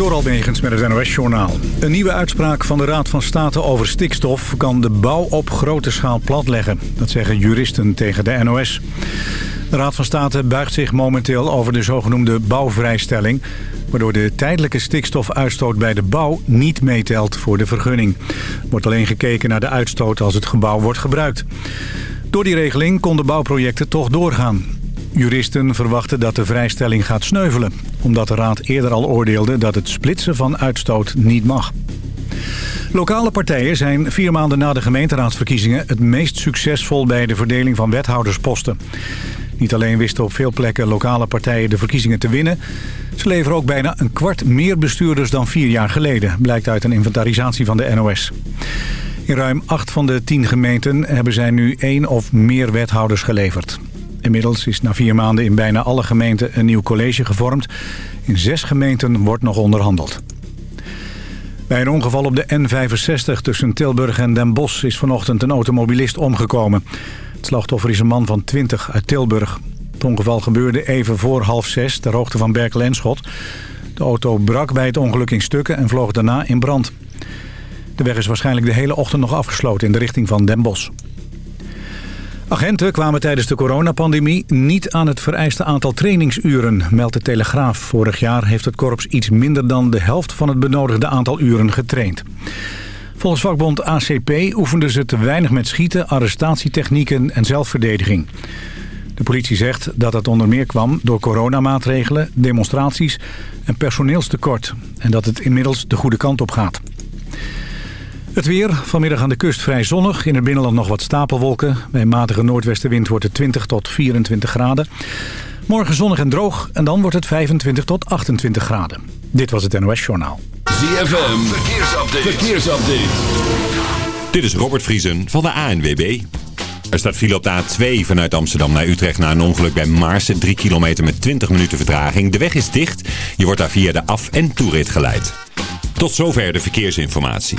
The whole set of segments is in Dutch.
Door Almegens met het NOS-journaal. Een nieuwe uitspraak van de Raad van State over stikstof... kan de bouw op grote schaal platleggen. Dat zeggen juristen tegen de NOS. De Raad van State buigt zich momenteel over de zogenoemde bouwvrijstelling... waardoor de tijdelijke stikstofuitstoot bij de bouw niet meetelt voor de vergunning. Er wordt alleen gekeken naar de uitstoot als het gebouw wordt gebruikt. Door die regeling konden bouwprojecten toch doorgaan. Juristen verwachten dat de vrijstelling gaat sneuvelen... omdat de Raad eerder al oordeelde dat het splitsen van uitstoot niet mag. Lokale partijen zijn vier maanden na de gemeenteraadsverkiezingen... het meest succesvol bij de verdeling van wethoudersposten. Niet alleen wisten op veel plekken lokale partijen de verkiezingen te winnen... ze leveren ook bijna een kwart meer bestuurders dan vier jaar geleden... blijkt uit een inventarisatie van de NOS. In ruim acht van de tien gemeenten hebben zij nu één of meer wethouders geleverd. Inmiddels is na vier maanden in bijna alle gemeenten een nieuw college gevormd. In zes gemeenten wordt nog onderhandeld. Bij een ongeval op de N65 tussen Tilburg en Den Bosch is vanochtend een automobilist omgekomen. Het slachtoffer is een man van 20 uit Tilburg. Het ongeval gebeurde even voor half zes ter hoogte van Berkel en Schot. De auto brak bij het ongeluk in stukken en vloog daarna in brand. De weg is waarschijnlijk de hele ochtend nog afgesloten in de richting van Den Bosch. Agenten kwamen tijdens de coronapandemie niet aan het vereiste aantal trainingsuren, meldt de Telegraaf. Vorig jaar heeft het korps iets minder dan de helft van het benodigde aantal uren getraind. Volgens vakbond ACP oefenden ze te weinig met schieten, arrestatietechnieken en zelfverdediging. De politie zegt dat het onder meer kwam door coronamaatregelen, demonstraties en personeelstekort. En dat het inmiddels de goede kant op gaat. Het weer, vanmiddag aan de kust vrij zonnig. In het binnenland nog wat stapelwolken. Bij matige noordwestenwind wordt het 20 tot 24 graden. Morgen zonnig en droog en dan wordt het 25 tot 28 graden. Dit was het NOS Journaal. ZFM, verkeersupdate. verkeersupdate. Dit is Robert Vriesen van de ANWB. Er staat file op de A2 vanuit Amsterdam naar Utrecht na een ongeluk bij Maarsen. 3 kilometer met 20 minuten vertraging. De weg is dicht. Je wordt daar via de af- en toerit geleid. Tot zover de verkeersinformatie.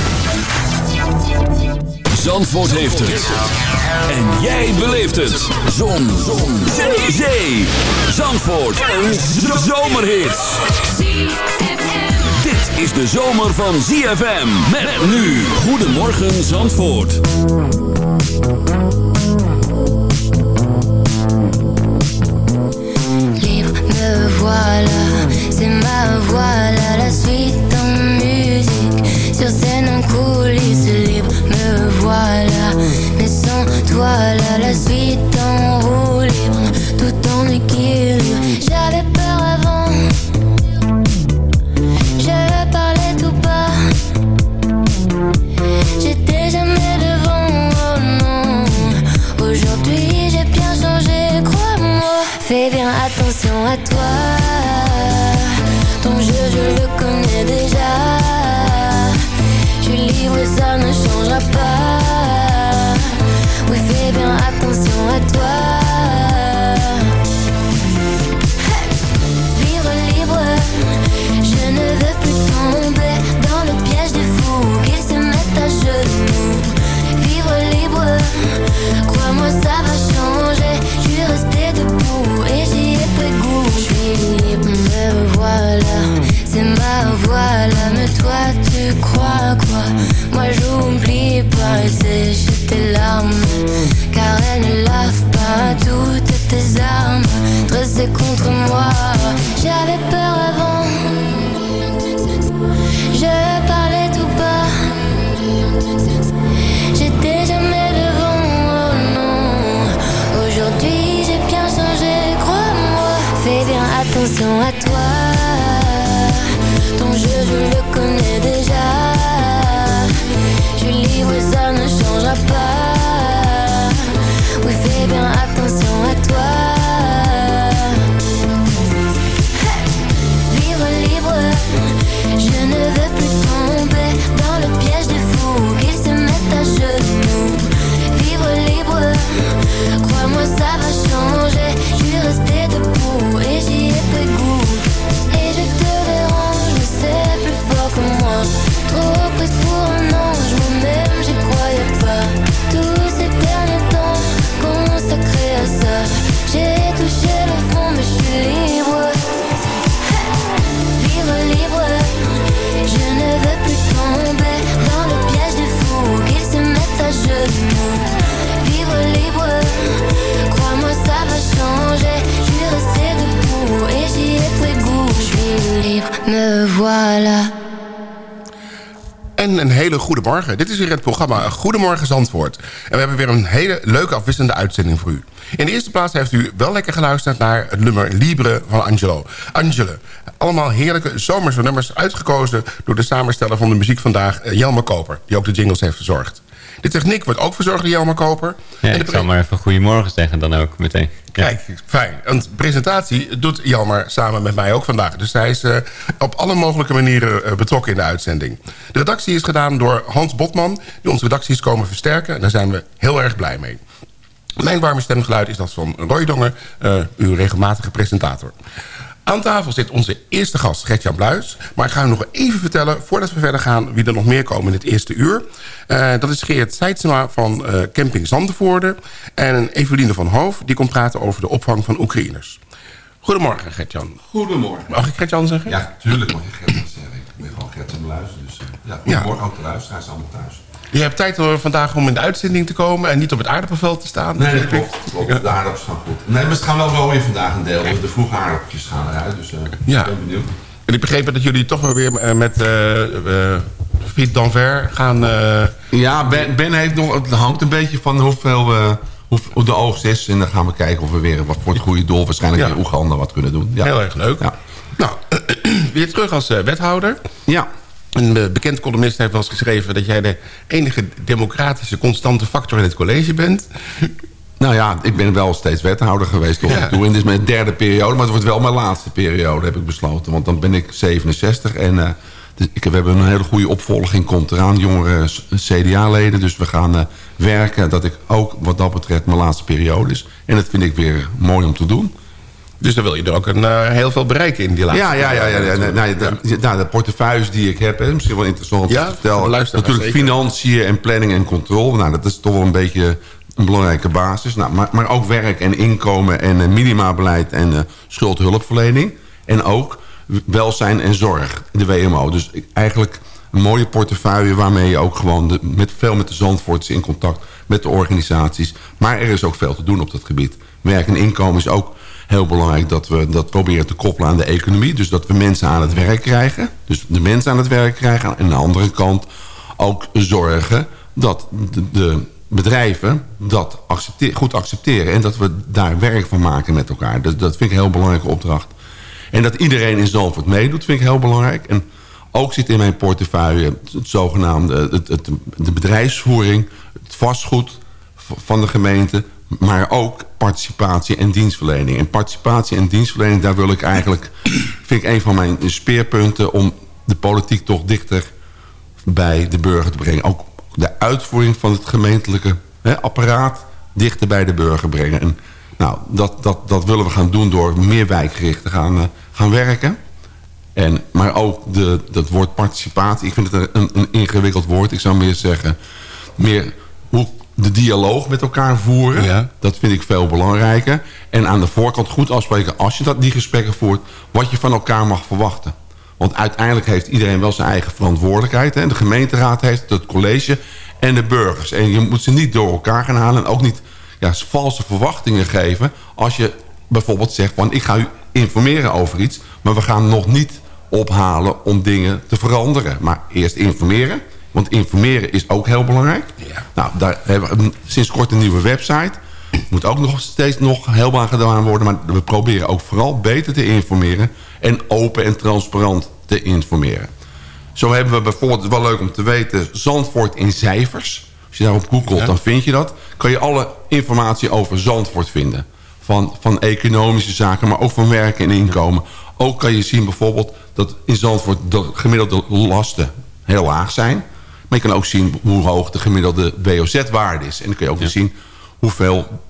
Zandvoort heeft het. En jij beleeft het. Zon. Zon. Zee. Zee. Zandvoort. Een zomerhit. Dit is de zomer van ZFM. Met nu. Goedemorgen Zandvoort. Libre, me voilà, c'est ma voix là, la suite en musique. Sur scène en coulisses, libre, voilà. Mais sans toi là, la suite en roue libre, tout en équilibre. J'avais peur avant, En een hele goede morgen. Dit is weer het programma Goedemorgen Zandvoort. En we hebben weer een hele leuke afwisselende uitzending voor u. In de eerste plaats heeft u wel lekker geluisterd naar het nummer Libre van Angelo. Angele. Allemaal heerlijke zomerse nummers uitgekozen door de samensteller van de muziek vandaag, eh, Jelmer Koper. Die ook de jingles heeft verzorgd. De techniek wordt ook verzorgd door Jelmer Koper. Ja, en de ik zal maar even goedemorgen zeggen dan ook meteen. Ja. Kijk, fijn. Want presentatie doet Jelmer samen met mij ook vandaag. Dus hij is eh, op alle mogelijke manieren eh, betrokken in de uitzending. De redactie is gedaan door Hans Botman... die onze redacties komen versterken. En daar zijn we heel erg blij mee. Mijn warme stemgeluid is dat van Roy Dongen, eh, uw regelmatige presentator. Aan tafel zit onze eerste gast, Gertjan Bluis. Maar ik ga u nog even vertellen, voordat we verder gaan... wie er nog meer komen in het eerste uur. Eh, dat is Geert Seidsema van eh, Camping Zandervoorde... en Eveline van Hoof, die komt praten over de opvang van Oekraïners. Goedemorgen, Gertjan. Goedemorgen. Mag ik Gertjan zeggen? Ja, tuurlijk mag je Gert zeggen. Ik ben gewoon Gert en Bluis. Dus uh, ja, goedemorgen ook de luisteraars allemaal thuis. Je hebt tijd uh, vandaag om in de uitzending te komen... en niet op het aardappelveld te staan. Nee, dat klopt. klopt. De aardappels gaan goed. Nee, maar ze gaan wel rooien vandaag een deel. De vroege aardappeltjes gaan eruit. Dus uh, ja. ik ben benieuwd. En ik begreep dat jullie toch wel weer met uh, Fiet Danver gaan... Ja, ben, ben heeft nog... Het hangt een beetje van hoeveel... hoe de oogst is. En dan gaan we kijken of we weer wat voor het goede doel... waarschijnlijk ja. in Oeganda wat kunnen doen. Ja. Heel erg leuk. Ja. Nou, weer terug als wethouder. Ja. Een bekend columnist heeft wel eens geschreven... dat jij de enige democratische constante factor in het college bent. Nou ja, ik ben wel steeds wethouder geweest tot ja. toe. En dit is mijn derde periode, maar het wordt wel mijn laatste periode, heb ik besloten. Want dan ben ik 67 en uh, dus ik, we hebben een hele goede opvolging. Komt eraan, jongere CDA-leden. Dus we gaan uh, werken dat ik ook wat dat betreft mijn laatste periode is. En dat vind ik weer mooi om te doen. Dus dan wil je er ook een, uh, heel veel bereiken in die laatste Ja, ja, ja. ja, ja, nou, de, nou, de portefeuilles die ik heb, hè, misschien wel interessant om ja, te vertellen. Natuurlijk financiën en planning en controle. Nou, dat is toch wel een beetje een belangrijke basis. Nou, maar, maar ook werk en inkomen en uh, minimabeleid en uh, schuldhulpverlening. En ook welzijn en zorg, de WMO. Dus ik, eigenlijk een mooie portefeuille waarmee je ook gewoon de, met, veel met de Zandvoorts in contact met de organisaties. Maar er is ook veel te doen op dat gebied. Werk en inkomen is ook heel belangrijk dat we dat proberen te koppelen aan de economie. Dus dat we mensen aan het werk krijgen. Dus de mensen aan het werk krijgen. En aan de andere kant ook zorgen dat de, bedrijven dat goed accepteren. En dat we daar werk van maken met elkaar. Dat, dat vind ik een heel belangrijke opdracht. En dat iedereen in Zalvoort meedoet vind ik heel belangrijk. En ook zit in mijn portefeuille het zogenaamde het, het, de bedrijfsvoering, het vastgoed van de gemeente, maar ook participatie en dienstverlening. En participatie en dienstverlening, daar wil ik eigenlijk, vind ik een van mijn speerpunten om de politiek toch dichter bij de burger te brengen. Ook de uitvoering van het gemeentelijke hè, apparaat dichter bij de burger brengen. En nou, dat, dat, dat willen we gaan doen door meer wijkgericht te gaan, uh, gaan werken. En, maar ook de, dat woord participatie, ik vind het een, een ingewikkeld woord. Ik zou meer zeggen, meer hoe de dialoog met elkaar voeren. Ja. Dat vind ik veel belangrijker. En aan de voorkant goed afspreken, als je dat, die gesprekken voert... wat je van elkaar mag verwachten. Want uiteindelijk heeft iedereen wel zijn eigen verantwoordelijkheid. Hè? De gemeenteraad heeft het college en de burgers. En je moet ze niet door elkaar gaan halen... en ook niet ja, valse verwachtingen geven... als je bijvoorbeeld zegt van ik ga u informeren over iets... maar we gaan nog niet ophalen om dingen te veranderen. Maar eerst informeren... Want informeren is ook heel belangrijk. Ja. Nou, daar hebben we sinds kort een nieuwe website. Moet ook nog steeds nog heel aan gedaan worden. Maar we proberen ook vooral beter te informeren. En open en transparant te informeren. Zo hebben we bijvoorbeeld, het is wel leuk om te weten... Zandvoort in cijfers. Als je daarop googelt, ja. dan vind je dat. Kan je alle informatie over Zandvoort vinden. Van, van economische zaken, maar ook van werken en inkomen. Ook kan je zien bijvoorbeeld dat in Zandvoort... de gemiddelde lasten heel laag zijn... Maar je kan ook zien hoe hoog de gemiddelde WOZ-waarde is. En dan kun je ook ja. zien hoeveel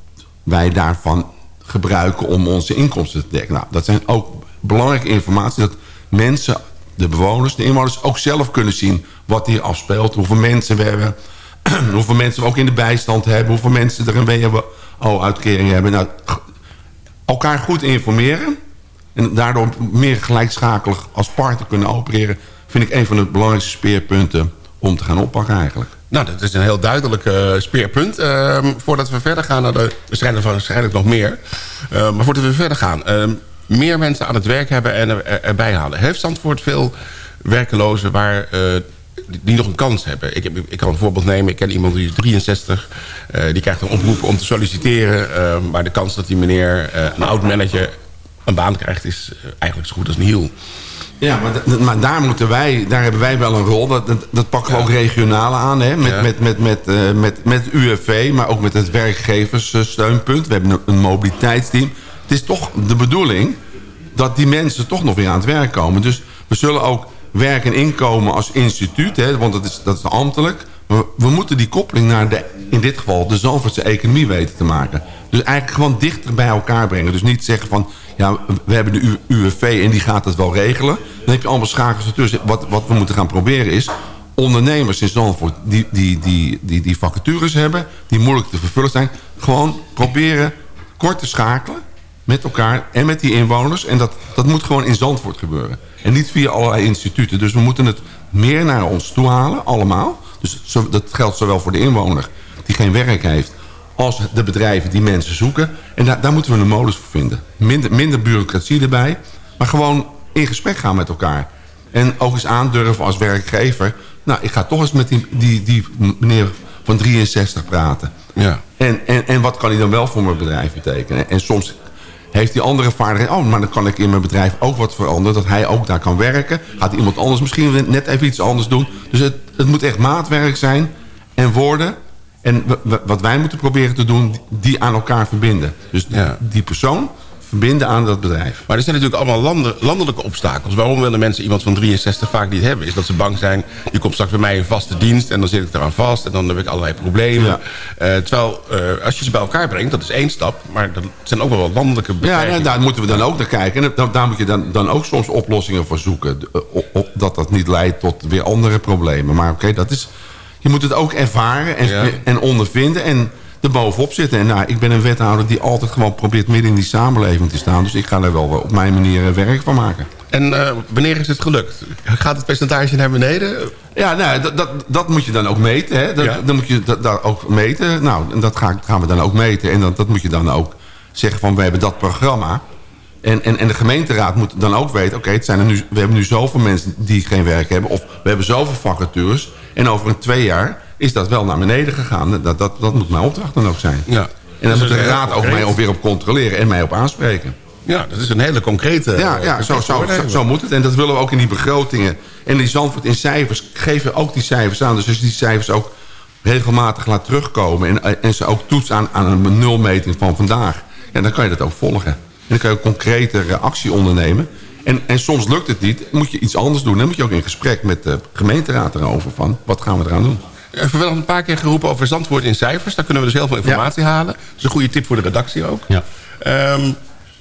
wij daarvan gebruiken om onze inkomsten te dekken. Nou, dat zijn ook belangrijke informatie dat mensen, de bewoners, de inwoners... ook zelf kunnen zien wat hier afspeelt. Hoeveel mensen we hebben, hoeveel mensen we ook in de bijstand hebben... hoeveel mensen er een WO-uitkering hebben. Nou, elkaar goed informeren... en daardoor meer gelijkschakelig als partner kunnen opereren... vind ik een van de belangrijkste speerpunten om te gaan oppakken eigenlijk. Nou, dat is een heel duidelijk uh, speerpunt. Uh, voordat we verder gaan naar de... Er zijn er waarschijnlijk nog meer. Uh, maar voordat we verder gaan... meer mensen aan het werk hebben en er, erbij halen. Heeft Zandvoort veel werkelozen waar, eh, die- die nog een kans hebben. Ik, ik kan een voorbeeld nemen. Ik ken iemand die is 63. eh, die krijgt een oproep om te solliciteren. eh, maar de kans dat die meneer, eh, een oud-manager, een baan krijgt... is eh, eigenlijk zo goed als nihil. Ja, maar, maar daar, moeten wij, daar hebben wij wel een rol. Dat, dat, dat pakken we ook regionaal aan. Hè? Met, Ja. met, met, met, eh, met, met UFV, maar ook met het werkgeverssteunpunt. We hebben een, een mobiliteitsteam. Het is toch de bedoeling dat die mensen toch nog weer aan het werk komen. Dus we zullen ook werk en inkomen als instituut... Hè, want dat is, dat is ambtelijk... We moeten die koppeling naar de, in dit geval de economie weten te maken. Dus eigenlijk gewoon dichter bij elkaar brengen. Dus niet zeggen van, ja, we hebben de UWV en die gaat het wel regelen. Dan heb je allemaal schakels ertussen. Wat, wat we moeten gaan proberen is ondernemers in Zandvoort die, die, die, die, die vacatures hebben... die moeilijk te vervullen zijn... gewoon proberen kort te schakelen met elkaar en met die inwoners. En dat, dat moet gewoon in Zandvoort gebeuren. En niet via allerlei instituten. Dus we moeten het meer naar ons toe halen, allemaal. Dus zo, dat geldt zowel voor de inwoner die geen werk heeft... als de bedrijven die mensen zoeken. En daar, daar moeten we een modus voor vinden. Minder, minder bureaucratie erbij, maar gewoon in gesprek gaan met elkaar. En ook eens aandurven als werkgever... nou, ik ga toch eens met die, die, die meneer van 63 praten. Ja. En, en, en wat kan hij dan wel voor mijn bedrijf betekenen? En soms heeft die andere vaardigheid... oh, maar dan kan ik in mijn bedrijf ook wat veranderen... dat hij ook daar kan werken. Gaat iemand anders misschien net even iets anders doen. Dus het, het moet echt maatwerk zijn en worden... En wat wij moeten proberen te doen, die aan elkaar verbinden. Dus Ja. die persoon verbinden aan dat bedrijf. Maar er zijn natuurlijk allemaal landen, landelijke obstakels. Waarom willen mensen iemand van 63 vaak niet hebben? Is dat ze bang zijn, je komt straks bij mij in vaste dienst... en dan zit ik eraan vast en dan heb ik allerlei problemen. Ja. Eh, terwijl, eh, als je ze bij elkaar brengt, dat is één stap... maar er zijn ook wel wat landelijke Ja, beperkingen. ja, daar moeten we dan ook naar kijken. En daar, daar moet je dan, dan ook soms oplossingen voor zoeken. Dat dat niet leidt tot weer andere problemen. Maar oké, dat is... Je moet het ook ervaren en, Ja. en ondervinden en bovenop zitten. En nou, ik ben een wethouder die altijd gewoon probeert midden in die samenleving te staan. Dus ik ga daar wel op mijn manier eh, werk van maken. En eh, wanneer is het gelukt? Gaat het percentage naar beneden? Ja, nou, dat, dat, dat moet je dan ook meten. Hè? Dat, Ja. Dan moet je dat, dat ook meten. Nou, en dat ga, gaan we dan ook meten. En dat, dat moet je dan ook zeggen van, we hebben dat programma. En, en, en de gemeenteraad moet dan ook weten... oké, er nu, we hebben nu zoveel mensen die geen werk hebben... of we hebben zoveel vacatures... en over een twee jaar is dat wel naar beneden gegaan. Dat, dat, dat moet mijn opdracht dan ook zijn. Ja. En dan Dus moet de raad ook mij ook weer op controleren... en mij op aanspreken. Ja, dat is een hele concrete... Ja, eh, ja zo, zo, zo, voornemen. zo moet het. En dat willen we ook in die begrotingen. En die Zandvoort in cijfers geven ook die cijfers aan. Dus als je die cijfers ook regelmatig laat terugkomen... en, en ze ook toetst aan, aan een nulmeting van vandaag... Ja, dan kan je dat ook volgen. En dan kan je ook concrete actie ondernemen. En, en soms lukt het niet, moet je iets anders doen. Dan moet je ook in gesprek met de gemeenteraad erover van... wat gaan we eraan doen? Er wordt nog een paar keer geroepen over Zandvoort in cijfers. Daar kunnen we dus heel veel informatie halen. Dat is een goede tip voor de redactie ook. Ja. Ehm,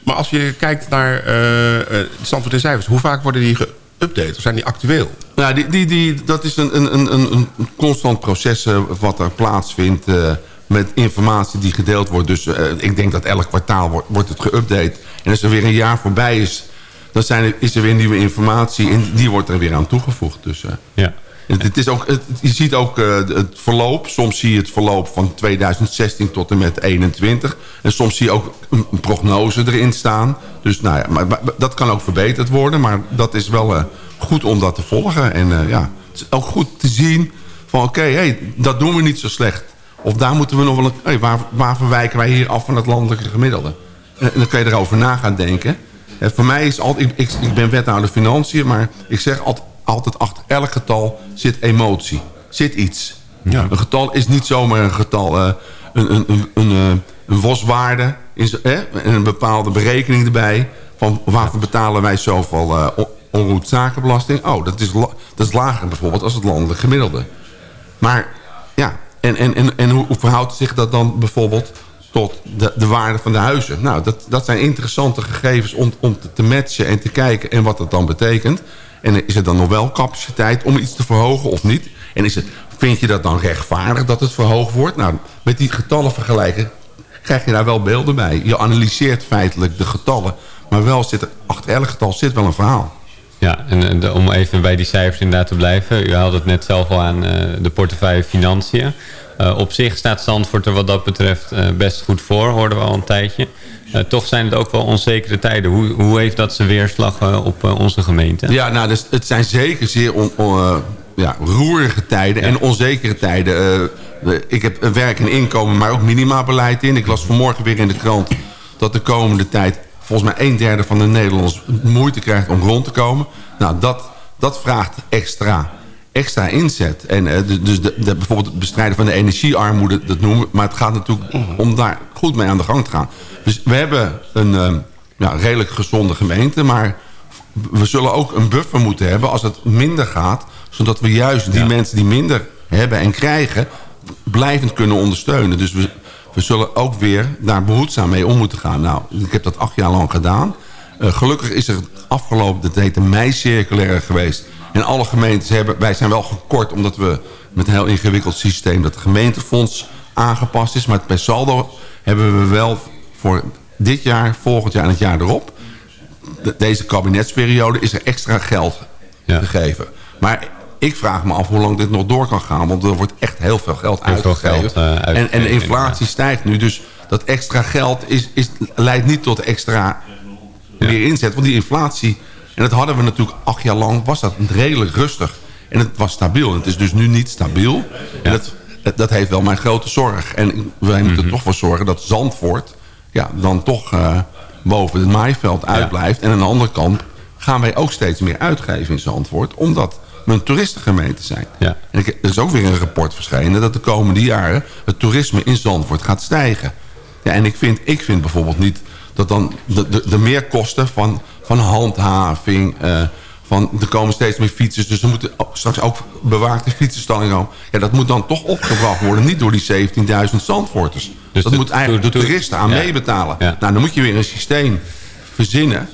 maar als je kijkt naar eh eh, Zandvoort in cijfers... hoe vaak worden die geüpdate? Of zijn die actueel? Nou, die, die, die, dat is een, een, een, een constant proces eh, wat er plaatsvindt... eh, met informatie die gedeeld wordt. Dus eh, ik denk dat elk kwartaal wordt, wordt het geüpdate. En als er weer een jaar voorbij is... dan zijn er, is er weer nieuwe informatie en die wordt er weer aan toegevoegd. Dus, eh, Ja. Het, is ook, je ziet ook eh, het verloop. Soms zie je het verloop van 2016 tot en met 21. En soms zie je ook een, prognose erin staan. Dus nou ja, maar, dat kan ook verbeterd worden. Maar dat is wel eh, goed om dat te volgen. En eh, ja, het is ook goed te zien van oké, hey, dat doen we niet zo slecht. Of daar moeten we nog wel... Waar, waar verwijken wij hier af van het landelijke gemiddelde? En, dan kan je erover na gaan denken. En voor mij is altijd... Ik, ik, ik ben wethouder financiën, maar ik zeg altijd, altijd achter elk getal zit emotie. Zit iets. Een getal is niet zomaar een getal. eh, een, een, een, een, eh, een waswaarde is, een bepaalde berekening erbij. Van waarvoor betalen wij zoveel uh, onroet zakenbelasting? Oh, dat is, dat is lager bijvoorbeeld als het landelijk gemiddelde. Maar ja, en, en, en, en hoe, hoe verhoudt zich dat dan bijvoorbeeld tot de, de waarde van de huizen? Nou, dat, dat zijn interessante gegevens om, om te, te matchen en te kijken en wat dat dan betekent. En is er dan nog wel capaciteit om iets te verhogen of niet? En is het, vind je dat dan rechtvaardig dat het verhoogd wordt? Nou, met die getallen vergelijken krijg je daar wel beelden bij. Je analyseert feitelijk de getallen. Maar wel zit er, achter elk getal zit wel een verhaal. Ja, en om even bij die cijfers inderdaad te blijven. U haalde het net zelf al aan eh, de portefeuille financiën. Eh, op zich staat Zandvoort er wat dat betreft eh, best goed voor, hoorden we al een tijdje. Eh, toch zijn het ook wel onzekere tijden. Hoe, hoe heeft dat zijn weerslag eh, op eh, onze gemeente? Ja, nou, dus het zijn zeker zeer on, on- ja, roerige tijden en onzekere tijden. De- ik heb werk en inkomen, maar ook minimabeleid in. Ik las vanmorgen weer in de krant dat de komende tijd... volgens mij een derde van de Nederlanders moeite krijgt om rond te komen. Nou, dat, dat vraagt extra, extra inzet. En eh, dus de, de- bijvoorbeeld het bestrijden van de energiearmoede, dat noemen we. Maar het gaat natuurlijk om daar goed mee aan de gang te gaan. Dus we hebben een eh, ja, redelijk gezonde gemeente, maar we zullen ook een buffer moeten hebben als het minder gaat. Zodat we juist die mensen die minder hebben en krijgen... blijvend kunnen ondersteunen. Dus we, we zullen ook weer daar behoedzaam mee om moeten gaan. Nou, ik heb dat acht jaar lang gedaan. Eh, gelukkig is er het afgelopen, dat heet de mei-circulaire geweest. En alle gemeentes hebben, wij zijn wel gekort... omdat we met een heel ingewikkeld systeem... dat gemeentefonds aangepast is. Maar per saldo hebben we wel voor dit jaar, volgend jaar en het jaar erop de- deze kabinetsperiode is er extra geld Ja. gegeven. Maar ik vraag me af hoe lang dit nog door kan gaan. Want er wordt echt heel veel geld Heel veel uitgegeven. geld, eh, en, en de inflatie stijgt nu. Dus dat extra geld is, is, leidt niet tot extra meer inzet. Want die inflatie, en dat hadden we natuurlijk acht jaar lang... was dat redelijk rustig. En het was stabiel. En het is dus nu niet stabiel. En dat, dat- heeft wel mijn grote zorg. En wij moeten er toch voor zorgen dat Zandvoort... Ja, dan toch eh, boven het maaiveld uitblijft. En aan de andere kant gaan wij ook steeds meer uitgeven in Zandvoort... omdat we een toeristengemeente zijn. Ja. En er is ook weer een rapport verschenen... dat de komende jaren het toerisme in Zandvoort gaat stijgen. Ja, en ik vind, ik vind bijvoorbeeld niet dat dan de, de, de meerkosten van, van handhaving... eh, van er komen steeds meer fietsers, dus er moeten straks ook bewaakte fietsenstallingen komen. Ja, dat moet dan toch opgebracht worden, niet door die 17.000 Zandvoorters. Dus dat de- moet eigenlijk de to- to- toeristen aan ja. meebetalen. Ja. Nou, dan moet je weer een systeem verzinnen.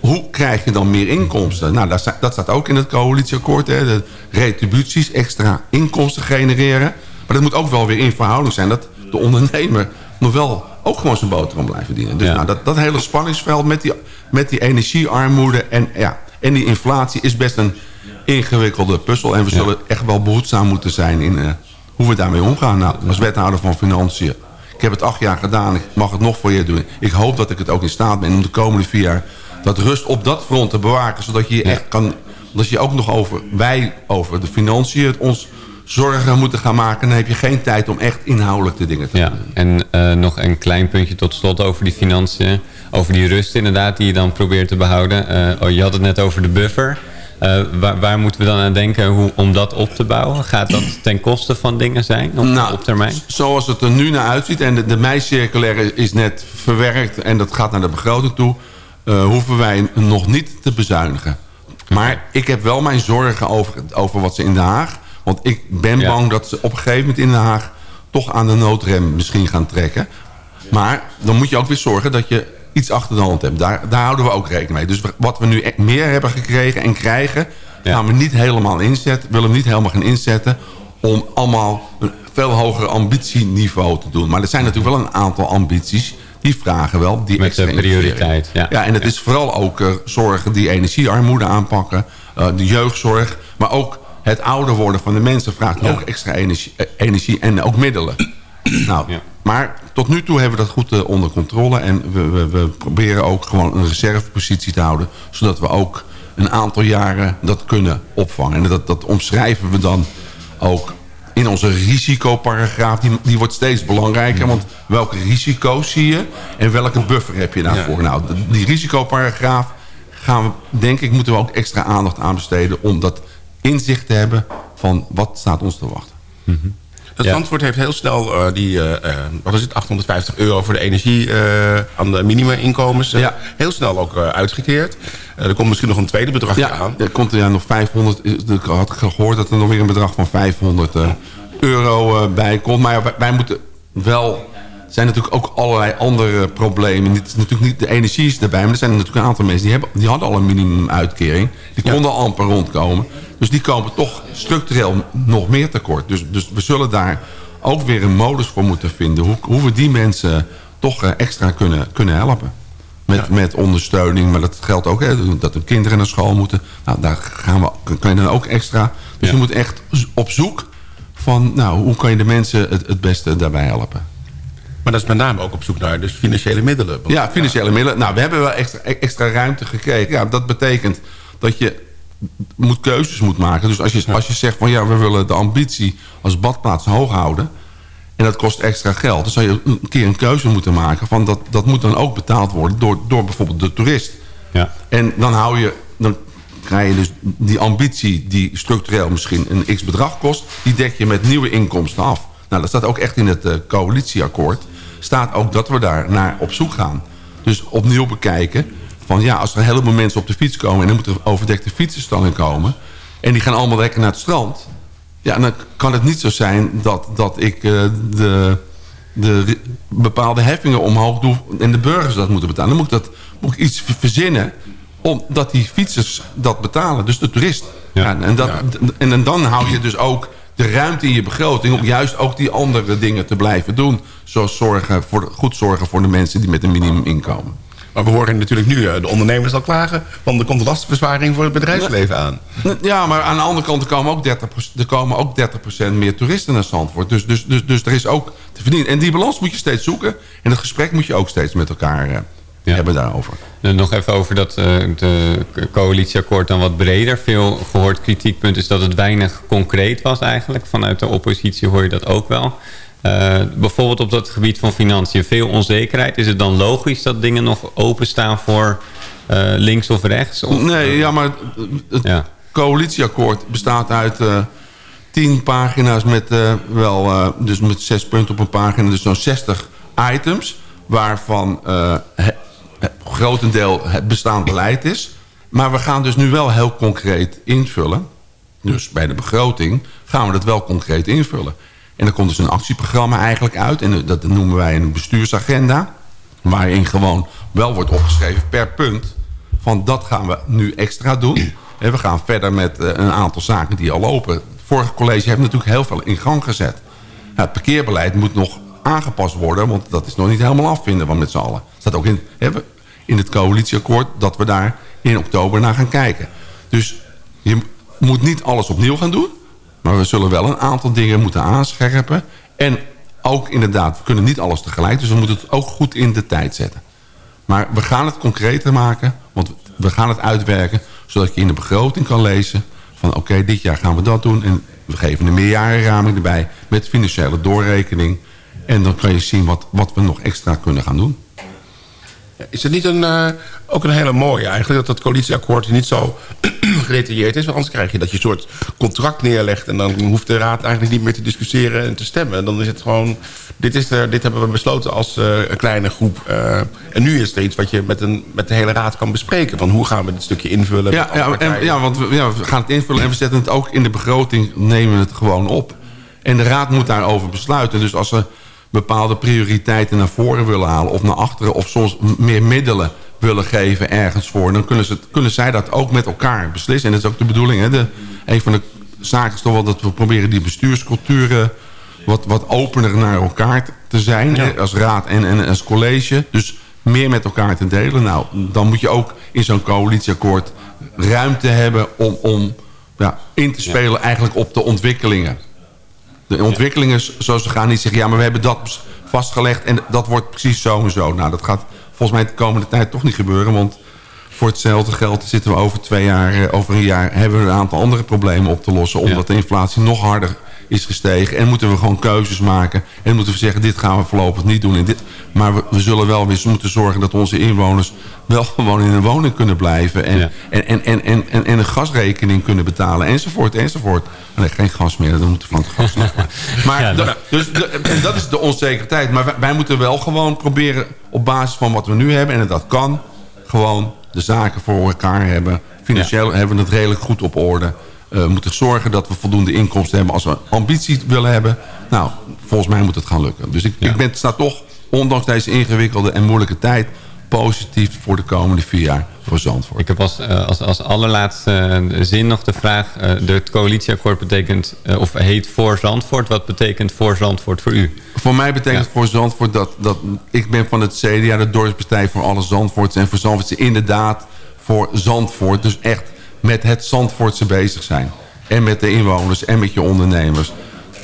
Hoe krijg je dan meer inkomsten? Nou, dat staat, dat staat ook in het coalitieakkoord. Hè? De retributies, extra inkomsten genereren. Maar dat moet ook wel weer in verhouding zijn... dat de ondernemer nog wel ook gewoon zijn boterham blijft verdienen. Dus Ja. nou, dat, dat hele spanningsveld met die, met die energiearmoede en, ja, en die inflatie... is best een ingewikkelde puzzel. En we zullen echt wel behoedzaam moeten zijn in eh, hoe we daarmee omgaan. Nou, als wethouder van Financiën ik heb het acht jaar gedaan. Ik mag het nog voor je doen. Ik hoop dat ik het ook in staat ben om de komende vier jaar... dat rust op dat front te bewaken. Zodat je echt kan... Dat je ook nog over... Wij over de financiën het ons zorgen moeten gaan maken. Dan heb je geen tijd om echt inhoudelijk de dingen te Ja, doen. en eh, nog een klein puntje tot slot over die financiën. Over die rust inderdaad die je dan probeert te behouden. Eh, oh, je had het net over de buffer. Eh, waar, waar moeten we dan aan denken hoe, om dat op te bouwen? Gaat dat ten koste van dingen zijn op, Nou, op termijn? Zoals het er nu naar uitziet. En de, de mei-circulaire is net verwerkt. En dat gaat naar de begroting toe. hoeven wij nog niet te bezuinigen. Maar ik heb wel mijn zorgen over, over wat ze in Den Haag... Want ik ben Ja. bang dat ze op een gegeven moment in Den Haag... toch aan de noodrem misschien gaan trekken. Maar dan moet je ook weer zorgen dat je iets achter de hand hebt. Daar, daar houden we ook rekening mee. Dus wat we nu echt meer hebben gekregen en krijgen... Ja. gaan we niet helemaal inzetten. Willen we niet helemaal gaan inzetten... om allemaal een veel hoger ambitieniveau te doen. Maar er zijn natuurlijk wel een aantal ambities... die vragen wel die Met extra de prioriteit, ja. en het is vooral ook eh, zorgen die energiearmoede aanpakken. eh, de jeugdzorg. Maar ook het ouder worden van de mensen vraagt ook extra energie, eh, energie en ook middelen. nou, Ja. maar tot nu toe hebben we dat goed eh, onder controle. En we, we, we proberen ook gewoon een reservepositie te houden. Zodat we ook een aantal jaren dat kunnen opvangen. En dat, dat omschrijven we dan ook in onze risicoparagraaf. Die, die wordt steeds belangrijker. Want welke risico's zie je en welke buffer heb je daarvoor? Nou, die risicoparagraaf gaan we, denk ik, moeten we ook extra aandacht aan besteden... om dat inzicht te hebben van wat staat ons te wachten. Het Ja. Zandvoort heeft heel snel eh, die, eh, eh, wat is het, 850 euro voor de energie eh, aan de minimuminkomens Ja. heel snel ook eh, uitgekeerd. Eh, er komt misschien nog een tweede bedrag Ja, aan. er komt er ja, nog 500. Ik had gehoord dat er nog weer een bedrag van 500 eh, euro eh, bij komt. Maar wij, wij moeten wel. Er zijn natuurlijk ook allerlei andere problemen. Dit is natuurlijk niet de energie is erbij, maar er zijn natuurlijk een aantal mensen die, hebben, die hadden al een minimumuitkering. Die konden al amper rondkomen. Dus die komen toch structureel nog meer tekort. Dus, dus we zullen daar ook weer een modus voor moeten vinden. Hoe, hoe we die mensen toch eh, extra kunnen, kunnen helpen. Met, met ondersteuning, maar dat geldt ook hè, dat de kinderen naar school moeten. Nou, daar gaan we, kan je dan ook extra. Dus Ja. je moet echt op zoek van nou, hoe kan je de mensen het, het beste daarbij helpen. Maar dat is met name ook op zoek naar dus financiële middelen. Ja, financiële middelen. Nou, we hebben wel extra, extra ruimte gekregen. Ja, dat betekent dat je moet keuzes moet maken. Dus als je, als je zegt van ja, we willen de ambitie als badplaats hoog houden... en dat kost extra geld... dan zou je een keer een keuze moeten maken... van dat, dat moet dan ook betaald worden door, door bijvoorbeeld de toerist. Ja. En dan hou je... Dan krijg je dus die ambitie die structureel misschien een x-bedrag kost... die dek je met nieuwe inkomsten af. Nou, dat staat ook echt in het eh, coalitieakkoord. Staat ook dat we daar naar op zoek gaan. Dus opnieuw bekijken van ja, als er een heleboel mensen op de fiets komen... en dan moeten er overdekte fietsenstallen komen... en die gaan allemaal lekker naar het strand... ja, dan kan het niet zo zijn dat, dat ik eh, de, de bepaalde heffingen omhoog doe... en de burgers dat moeten betalen. Dan moet ik, dat, moet ik iets verzinnen omdat die fietsers dat betalen. Dus de toerist. Ja. en, dat, en, en dan hou je dus ook de ruimte in je begroting... om juist ook die andere dingen te blijven doen. Zoals zorgen voor, goed zorgen voor de mensen die met een minimuminkomen. Maar we horen natuurlijk nu eh, de ondernemers al klagen... want er komt lastenverzwaring voor het bedrijfsleven aan. Ja, maar aan de andere kant er komen ook 30%, er komen ook 30 meer toeristen naar Zandvoort. Dus, dus, dus, dus er is ook te verdienen. En die balans moet je steeds zoeken. En het gesprek moet je ook steeds met elkaar eh, hebben daarover. Nog even over dat eh, de coalitieakkoord dan wat breder. Veel gehoord kritiekpunt is dat het weinig concreet was eigenlijk. Vanuit de oppositie hoor je dat ook wel. Eh, bijvoorbeeld op dat gebied van financiën. Veel onzekerheid. Is het dan logisch dat dingen nog openstaan voor eh, links of rechts? Of, Nee, ja, maar het Ja. coalitieakkoord bestaat uit eh, tien pagina's met eh, wel, eh, dus met zes punten op een pagina, dus zo'n 60 items, waarvan eh het, het grotendeel het bestaand beleid is. Maar we gaan dus nu wel heel concreet invullen. Dus bij de begroting gaan we dat wel concreet invullen. En er komt dus een actieprogramma eigenlijk uit. En dat noemen wij een bestuursagenda. Waarin gewoon wel wordt opgeschreven per punt van dat gaan we nu extra doen. En we gaan verder met eh, een aantal zaken die al lopen. Het vorige college heeft natuurlijk heel veel in gang gezet. Het parkeerbeleid moet nog aangepast worden... want dat is nog niet helemaal afvinden van met z'n allen. Staat ook in, in het coalitieakkoord dat we daar in oktober naar gaan kijken. Dus je moet niet alles opnieuw gaan doen... maar we zullen wel een aantal dingen moeten aanscherpen. En ook inderdaad, we kunnen niet alles tegelijk... dus we moeten het ook goed in de tijd zetten. Maar we gaan het concreter maken, want we gaan het uitwerken... zodat je in de begroting kan lezen van oké, dit jaar gaan we dat doen... en we geven een meerjarenraming erbij met financiële doorrekening... en dan kan je zien wat, wat we nog extra kunnen gaan doen. Is het niet een, eh, ook een hele mooie eigenlijk... dat dat coalitieakkoord niet zo gedetailleerd is? Want anders krijg je dat je een soort contract neerlegt... en dan hoeft de raad eigenlijk niet meer te discussiëren en te stemmen. Dan is het gewoon... dit, is er, dit hebben we besloten als eh, een kleine groep. eh, en nu is er iets wat je met, een, met de hele raad kan bespreken. Van hoe gaan we dit stukje invullen? Ja, ja, en, ja want we, ja, we gaan het invullen en we zetten het ook in de begroting... nemen we het gewoon op. En de raad moet daarover besluiten. Dus als ze bepaalde prioriteiten naar voren willen halen... of naar achteren of soms meer middelen willen geven ergens voor... dan kunnen, ze, kunnen zij dat ook met elkaar beslissen. En dat is ook de bedoeling. Hè? De, een van de zaken is toch wel dat we proberen die bestuursculturen... wat, wat opener naar elkaar te- zijn. hè, Als raad en, en als college. Dus meer met elkaar te delen. Nou, dan moet je ook in zo'n coalitieakkoord ruimte hebben... om, om ja, in te spelen eigenlijk op de ontwikkelingen. De ontwikkelingen zoals ze gaan niet zeggen... ja, maar we hebben dat vastgelegd en dat wordt precies zo en zo. Nou, dat gaat volgens mij de komende tijd toch niet gebeuren... want voor hetzelfde geld zitten we over twee jaar... eh, over een jaar hebben we een aantal andere problemen op te lossen... omdat de inflatie nog harder is gestegen. En moeten we gewoon keuzes maken. En moeten we zeggen, dit gaan we voorlopig niet doen. En dit, maar we, we zullen wel weer moeten zorgen dat onze inwoners... wel gewoon in een woning kunnen blijven. En, Ja. en, en, en, en, en, en een gasrekening kunnen betalen. Enzovoort, enzovoort. Nee, geen gas meer. Dan moeten we van het gas nog maar. Maar Ja, dat, dus, de- en dat is de onzekerheid. Maar wij, wij moeten wel gewoon proberen... op basis van wat we nu hebben... en dat kan... gewoon de zaken voor elkaar hebben. Financieel hebben we het redelijk goed op orde. We moeten zorgen dat we voldoende inkomsten hebben... als we ambitie willen hebben. Nou, volgens mij moet het gaan lukken. Dus ik, ik ben, sta toch, ondanks deze ingewikkelde en moeilijke tijd... positief voor de komende vier jaar voor Zandvoort. Ik heb als, eh, als, als allerlaatste eh, zin nog de vraag... de het coalitieakkoord betekent, of heet voor Zandvoort. Wat betekent voor Zandvoort voor u? Voor mij betekent Ja. voor Zandvoort dat, dat... Ik ben van het CDA, de dorpspartij voor alle Zandvoorts. En voor Zandvoortse inderdaad voor Zandvoort. Dus echt met het Zandvoortse bezig zijn. En met de inwoners en met je ondernemers.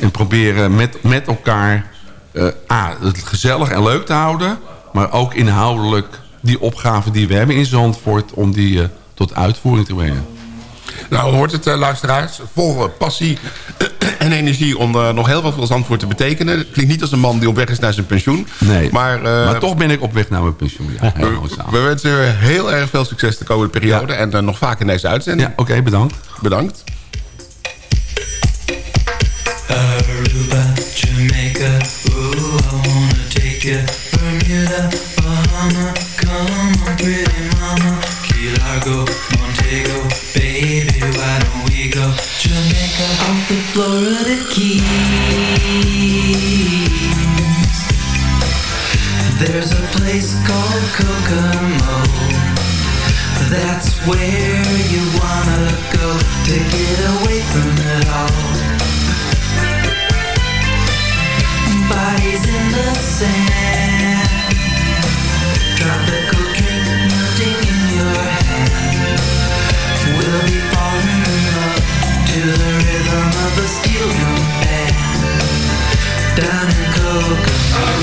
En proberen met, met elkaar eh, A, het gezellig en leuk te houden. Maar ook inhoudelijk die opgave die we hebben in Zandvoort... om die eh, tot uitvoering te brengen. Nou, hoort het, eh, luisteraars. Vol passie en energie om eh, nog heel wat voor Zandvoort te betekenen. Klinkt niet als een man die op weg is naar zijn pensioen. Nee, Maar, maar, eh, toch ben ik op weg naar mijn pensioen. Ja, we, wensen u heel erg veel succes de komende periode. En eh, nog vaak in deze uitzending. Ja, oké, bedankt. Bedankt. Aruba, Jamaica, ooh, I wanna take you. Bermuda, Bahama, come on, pretty mama. Key Largo, Montego, Florida Keys. There's a place called Kokomo. That's where you wanna go to get away from it all. bodies in the sand. In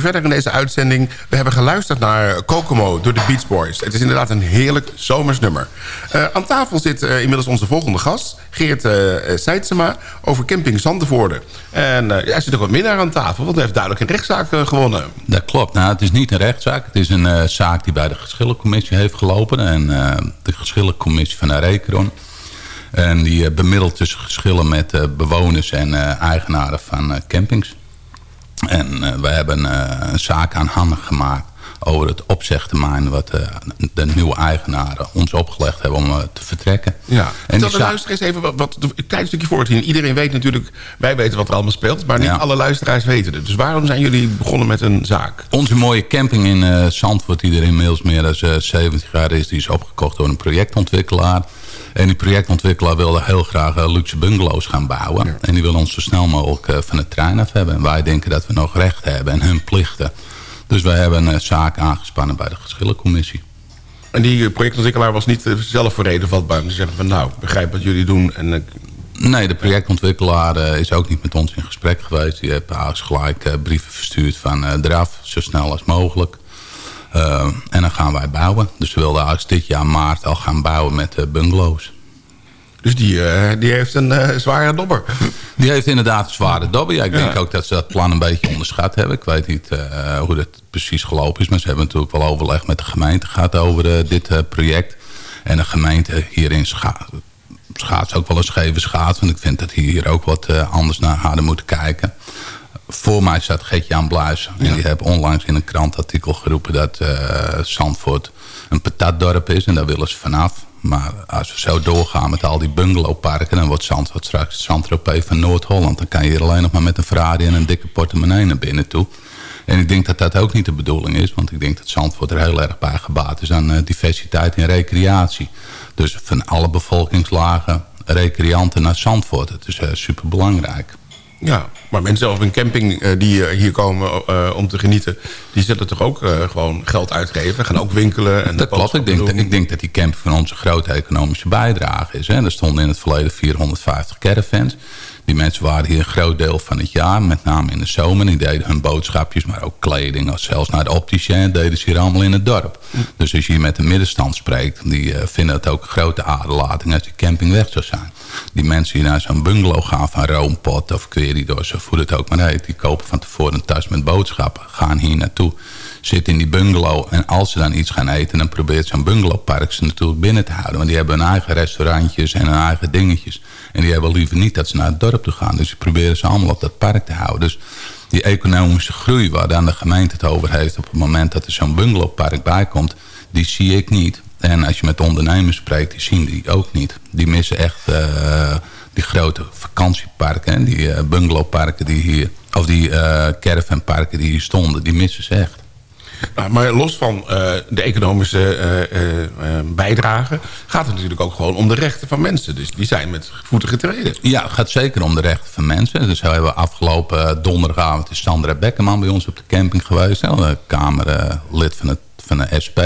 Verder in deze uitzending. We hebben geluisterd naar Kokomo door de Beach Boys. Het is inderdaad een heerlijk zomers nummer. Eh, aan tafel zit eh, inmiddels onze volgende gast, Geert uh, Seidsema, over camping Zandervoorde. En eh, hij zit ook wat minder aan tafel, want hij heeft duidelijk een rechtszaak eh, gewonnen. Dat klopt. Nou, het is niet een rechtszaak. Het is een eh, zaak die bij de geschillencommissie heeft gelopen. En eh, de geschillencommissie van de. En die eh, bemiddelt tussen geschillen met eh, bewoners en eh, eigenaren van eh, campings. En eh, we hebben eh, een zaak aan handen gemaakt over het opzegtermijn... wat eh, de nieuwe eigenaren ons opgelegd hebben om te vertrekken. Ja. En die de luisteraars even wat, wat, een klein stukje voor het zien. Iedereen weet natuurlijk, wij weten wat er allemaal speelt... maar niet Ja. alle luisteraars weten het. Dus waarom zijn jullie begonnen met een zaak? Onze mooie camping in eh Zandvoort, die er inmiddels meer dan eh, 70 jaar is... die is opgekocht door een projectontwikkelaar. En die projectontwikkelaar wilde heel graag eh, luxe bungalows gaan bouwen. En die wil ons zo snel mogelijk eh, van de trein af hebben. En wij denken dat we nog recht hebben en hun plichten Dus wij hebben een zaak aangespannen bij de geschillencommissie. En die projectontwikkelaar was niet eh, zelf voor reden vatbaar. om te zeggen van nou, begrijp wat jullie doen. En, eh, Nee, de projectontwikkelaar eh, is ook niet met ons in gesprek geweest. Die heeft eigenlijk gelijk eh, brieven verstuurd van eh, eraf, zo snel als mogelijk. Eh, en dan gaan wij bouwen. Dus we wilden eigenlijk dit jaar maart al gaan bouwen met eh, bungalows. dus die, eh, die heeft een zware dobber. Die heeft inderdaad een zware dobber. Ja, ik denk Ja. ook dat ze dat plan een beetje onderschat hebben. Ik weet niet hoe dat precies gelopen is. Maar ze hebben natuurlijk wel overleg met de gemeente gehad over dit project. En de gemeente hierin scha schaats ook wel een scheve schaats. Want ik vind dat hier ook wat anders naar hadden moeten kijken. Voor mij staat Gert-Jan Bluis. En die hebben onlangs in een krantartikel geroepen dat eh, Zandvoort een patatdorp is. En daar willen ze vanaf. Maar als we zo doorgaan met al die bungalowparken... dan wordt Zandvoort straks het Zandtropee van Noord-Holland. Dan kan je hier alleen nog maar met een Ferrari en een dikke portemonnee naar binnen toe. En ik denk dat dat ook niet de bedoeling is. Want ik denk dat Zandvoort er heel erg bij gebaat is aan eh, diversiteit en recreatie. Dus van alle bevolkingslagen recreanten naar Zandvoort. Het is uh, superbelangrijk. Ja, maar mensen op een camping eh, die eh, hier komen eh, om te genieten... die zullen toch ook gewoon geld uitgeven. Gaan ook winkelen. En Dat klopt. Ik denk, ik denk dat die camping van onze grote economische bijdrage is. Hè. Er stonden in het verleden 450 caravans. Die mensen waren hier een groot deel van het jaar. Met name in de zomer. Die deden hun boodschapjes, maar ook kleding. Of zelfs naar de opticien deden ze hier allemaal in het dorp. Dus als je hier met de middenstand spreekt... die eh, vinden het ook een grote aderlating als die camping weg zou zijn. Die mensen die naar zo'n bungalow gaan van Roompot of Queridos... of hoe het ook maar heet... die kopen van tevoren een tas met boodschappen. Gaan hier naartoe zitten in die bungalow. En als ze dan iets gaan eten, dan probeert zo'n bungalowpark ze natuurlijk binnen te houden. Want die hebben hun eigen restaurantjes en hun eigen dingetjes. En die hebben liever niet dat ze naar het dorp toe gaan. Dus die proberen ze allemaal op dat park te houden. Dus die economische groei waar dan de gemeente het over heeft... op het moment dat er zo'n bungalowpark bij komt, die zie ik niet. En als je met ondernemers spreekt, die zien die ook niet. Die missen echt uh, die grote vakantieparken. En die uh, bungalowparken die hier... of die uh, caravanparken die hier stonden, die missen ze echt. Nou, maar los van uh, de economische uh, bijdrage... gaat het natuurlijk ook gewoon om de rechten van mensen. Dus die zijn met voeten getreden. Ja, het gaat zeker om de rechten van mensen. Dus we hebben afgelopen donderdagavond... is Sandra Bekkerman bij ons op de camping geweest. Kamerlid van, het, van de SP.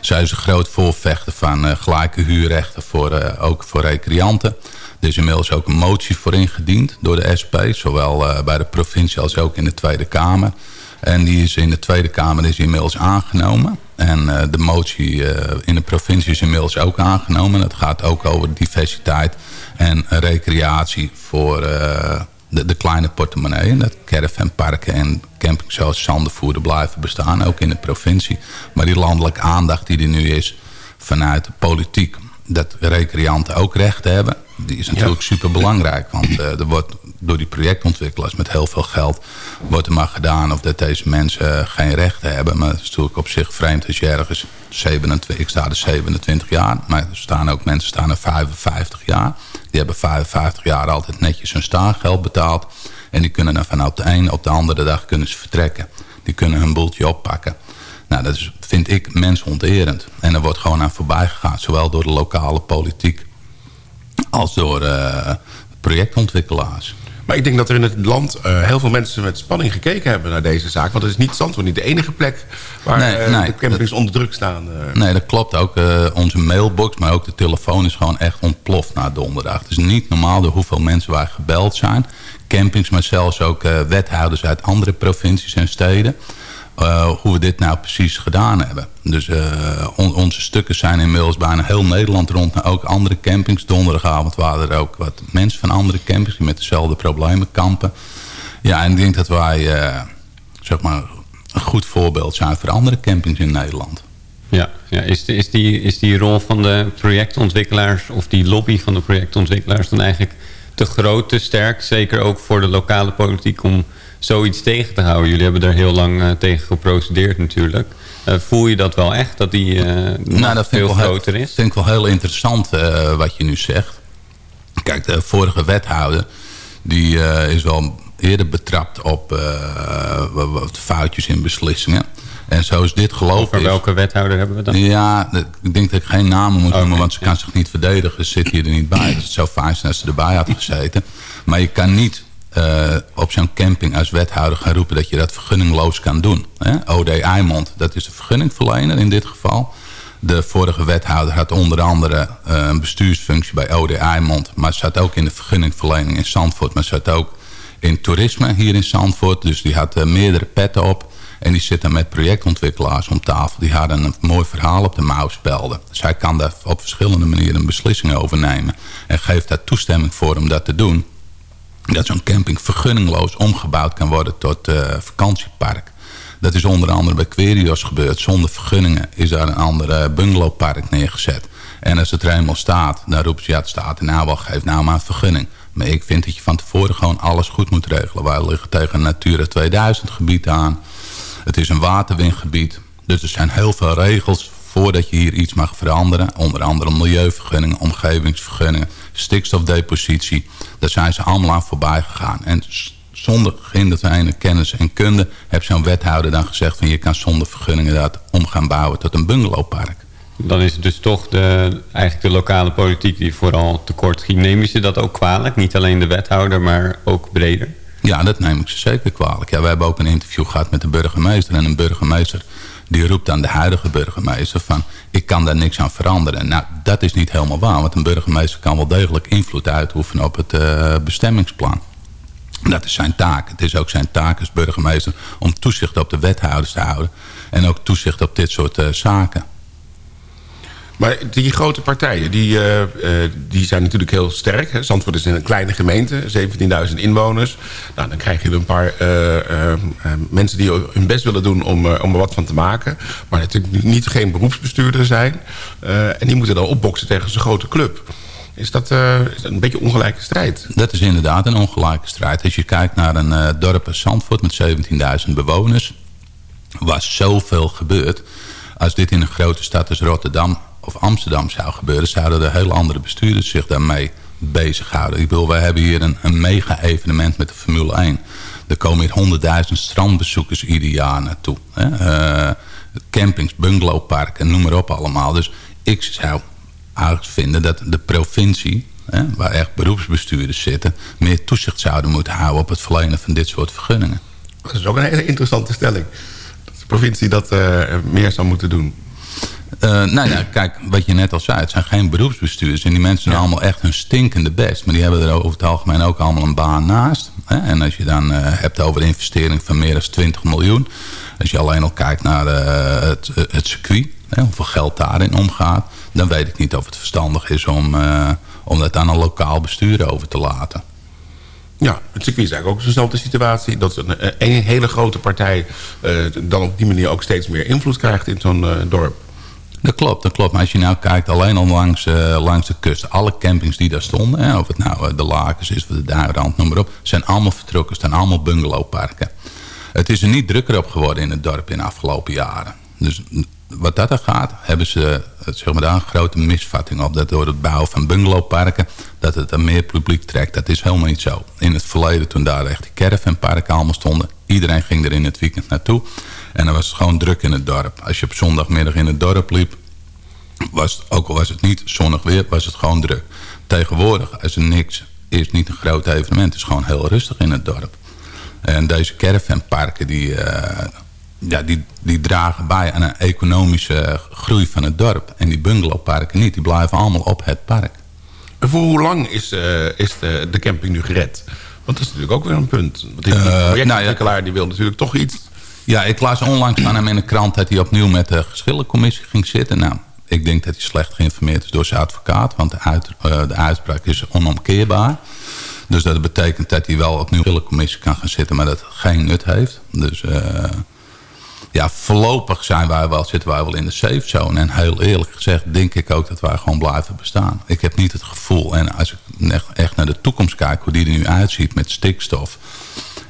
Zij is een groot voorvechter van gelijke huurrechten... Voor, ook voor recreanten. Er is inmiddels ook een motie voor ingediend door de SP. Zowel bij de provincie als ook in de Tweede Kamer... En die is in de Tweede Kamer is inmiddels aangenomen. En uh, de motie uh, in de provincie is inmiddels ook aangenomen. Dat gaat ook over diversiteit en recreatie voor uh, de, de, kleine portemonnee. Dat caravanparken en campings zoals Zandervoerder blijven bestaan, ook in de provincie. Maar die landelijke aandacht die er nu is vanuit de politiek... dat recreanten ook recht hebben, die is natuurlijk ja. super belangrijk. Want er wordt door die projectontwikkelaars met heel veel geld wordt er maar gedaan of dat deze mensen geen rechten hebben. Maar het is natuurlijk op zich vreemd als je ergens 27, ik sta er 27 jaar, maar er staan ook mensen staan er 55 jaar. Die hebben 55 jaar altijd netjes hun staangeld betaald. En die kunnen dan vanaf de een op de andere dag kunnen ze vertrekken. Die kunnen hun boeltje oppakken. Nou, dat is, vind ik mensonterend. En er wordt gewoon aan voorbij gegaan. Zowel door de lokale politiek als door uh, projectontwikkelaars. Maar ik denk dat er in het land uh, heel veel mensen met spanning gekeken hebben naar deze zaak. Want het is niet Zandvoort niet de enige plek waar nee, uh, nee, de campings dat, onder druk staan. Uh. Nee, dat klopt. Ook onze mailbox, maar ook de telefoon is gewoon echt ontploft na donderdag. Het is niet normaal door hoeveel mensen waar gebeld zijn. Campings, maar zelfs ook wethouders uit andere provincies en steden. Uh, hoe we dit nou precies gedaan hebben. Dus on, onze stukken zijn inmiddels bijna heel Nederland rond. Maar ook andere campings. Donderdagavond waren er ook wat mensen van andere campings... die met dezelfde problemen kampen. Ja, en ik denk dat wij uh, zeg maar een goed voorbeeld zijn... voor andere campings in Nederland. Ja, ja is, is, die, is die rol van de projectontwikkelaars... of die lobby van de projectontwikkelaars... dan eigenlijk te groot, te sterk? Zeker ook voor de lokale politiek... om zoiets tegen te houden. Jullie hebben er heel lang uh, tegen geprocedeerd natuurlijk. Uh, voel je dat wel echt, dat die uh, nou, dat veel groter heel, is? Dat vind ik wel heel interessant wat je nu zegt. Kijk, de vorige wethouder... die is wel eerder betrapt op wat foutjes in beslissingen. En zo is dit gelopen. Over welke wethouder hebben we dan? Ja, ik denk dat ik geen namen moet noemen, okay, want ze kan zich niet verdedigen. Ze zit hier er niet bij. Het zou fijn zijn als ze erbij had gezeten. Maar je kan niet eh, op zo'n camping als wethouder gaan roepen... dat je dat vergunningloos kan doen. Hè? OD Eimond, dat is de vergunningverlener in dit geval. De vorige wethouder had onder andere eh, een bestuursfunctie bij OD Eimond... maar zat ook in de vergunningverlening in Zandvoort... maar zat ook in toerisme hier in Zandvoort. Dus die had eh, meerdere petten op... En die zitten met projectontwikkelaars om tafel. Die hadden een mooi verhaal op de mouw spelden. Dus hij kan daar op verschillende manieren beslissingen over nemen. En geeft daar toestemming voor om dat te doen. Dat zo'n camping vergunningloos omgebouwd kan worden tot uh, vakantiepark. Dat is onder andere bij Querios gebeurd. Zonder vergunningen is daar een ander bungalowpark neergezet. En als het er eenmaal staat, dan roepen ze... ja, het staat in nou geef nou maar een vergunning. Maar ik vind dat je van tevoren gewoon alles goed moet regelen. Wij liggen tegen een Natura 2000 gebied aan. Het is een waterwingebied. Dus er zijn heel veel regels voordat je hier iets mag veranderen. Onder andere milieuvergunningen, omgevingsvergunningen, stikstofdepositie. Daar zijn ze allemaal aan voorbij gegaan. En zonder gehinderde kennis en kunde... heeft zo'n wethouder dan gezegd... van je kan zonder vergunningen dat om gaan bouwen tot een bungalowpark. Dan is het dus toch de, eigenlijk de lokale politiek die vooral tekort ging. Neem je ze dat ook kwalijk? Niet alleen de wethouder, maar ook breder? Ja, dat neem ik ze zeker kwalijk. Ja, we hebben ook een interview gehad met de burgemeester. En een burgemeester die roept aan de huidige burgemeester van... ik kan daar niks aan veranderen. Nou, dat is niet helemaal waar. Want een burgemeester kan wel degelijk invloed uitoefenen op het uh, bestemmingsplan. Dat is zijn taak. Het is ook zijn taak als burgemeester om toezicht op de wethouders te houden. En ook toezicht op dit soort uh, zaken. Maar die grote partijen, die, uh, uh, die zijn natuurlijk heel sterk. Hè? Zandvoort is een kleine gemeente, 17.000 inwoners. Nou, dan krijg je een paar uh, mensen die hun best willen doen om, om er wat van te maken. Maar natuurlijk niet geen beroepsbestuurder zijn. en die moeten dan opboksen tegen zo'n grote club. Is dat, een beetje ongelijke strijd? Dat is inderdaad een ongelijke strijd. Als je kijkt naar een dorp als Zandvoort met 17.000 bewoners... waar zoveel gebeurt... als dit in een grote stad als Rotterdam of Amsterdam zou gebeuren... zouden er hele andere bestuurders zich daarmee bezighouden. Ik bedoel, wij hebben hier een, een mega-evenement met de Formule 1. Er komen hier honderdduizend strandbezoekers ieder jaar naartoe. Hè? Uh, campings, bungalowparken, noem maar op allemaal. Dus ik zou eigenlijk vinden dat de provincie... Hè, waar echt beroepsbestuurders zitten... meer toezicht zouden moeten houden op het verlenen van dit soort vergunningen. Dat is ook een hele interessante stelling. Dat de provincie dat uh, meer zou moeten doen. Uh, nou ja, kijk, wat je net al zei, het zijn geen beroepsbestuurders. En die mensen doen allemaal echt hun stinkende best. Maar die hebben er over het algemeen ook allemaal een baan naast. Hè? En als je dan uh, hebt over investering van meer dan 20 miljoen. Als je alleen al kijkt naar uh, het, het circuit, hè, hoeveel geld daarin omgaat. Dan weet ik niet of het verstandig is om, om dat aan een lokaal bestuur over te laten. Ja, het circuit is eigenlijk ook dezelfde situatie. Dat een, een hele grote partij dan op die manier ook steeds meer invloed krijgt in zo'n dorp. Dat klopt, dat klopt. Maar als je nou kijkt alleen al langs, uh, langs de kust. Alle campings die daar stonden. Hè, of het nou uh, de Lakens is of de Duinrand, noem maar op. Zijn allemaal vertrokken. zijn allemaal bungalowparken. Het is er niet drukker op geworden in het dorp in de afgelopen jaren. Dus wat dat er gaat, hebben ze zeg maar, daar een grote misvatting op. Dat door het bouwen van bungalowparken, dat het er meer publiek trekt. Dat is helemaal niet zo. In het verleden, toen daar echt die caravanparken allemaal stonden. Iedereen ging er in het weekend naartoe. En dan was het gewoon druk in het dorp. Als je op zondagmiddag in het dorp liep... Was het, ook al was het niet zonnig weer, was het gewoon druk. Tegenwoordig, als er niks is, niet een groot evenement... het is gewoon heel rustig in het dorp. En deze caravanparken, die, uh, ja, die, die dragen bij aan een economische groei van het dorp. En die bungalowparken niet, die blijven allemaal op het park. En voor hoe lang is, uh, is de, de, camping nu gered? Want dat is natuurlijk ook weer een punt. Want die uh, projectontwikkelaar nou die wil natuurlijk toch iets ja, ik las onlangs van hem in de krant dat hij opnieuw met de geschillencommissie ging zitten. Nou, ik denk dat hij slecht geïnformeerd is door zijn advocaat. Want de, de uitspraak is onomkeerbaar. Dus dat betekent dat hij wel opnieuw in de commissie kan gaan zitten, maar dat geen nut heeft. Dus uh, ja, voorlopig zijn wij wel, zitten wij wel in de safe zone. En heel eerlijk gezegd denk ik ook dat wij gewoon blijven bestaan. Ik heb niet het gevoel, en als ik echt naar de toekomst kijk, hoe die er nu uitziet met stikstof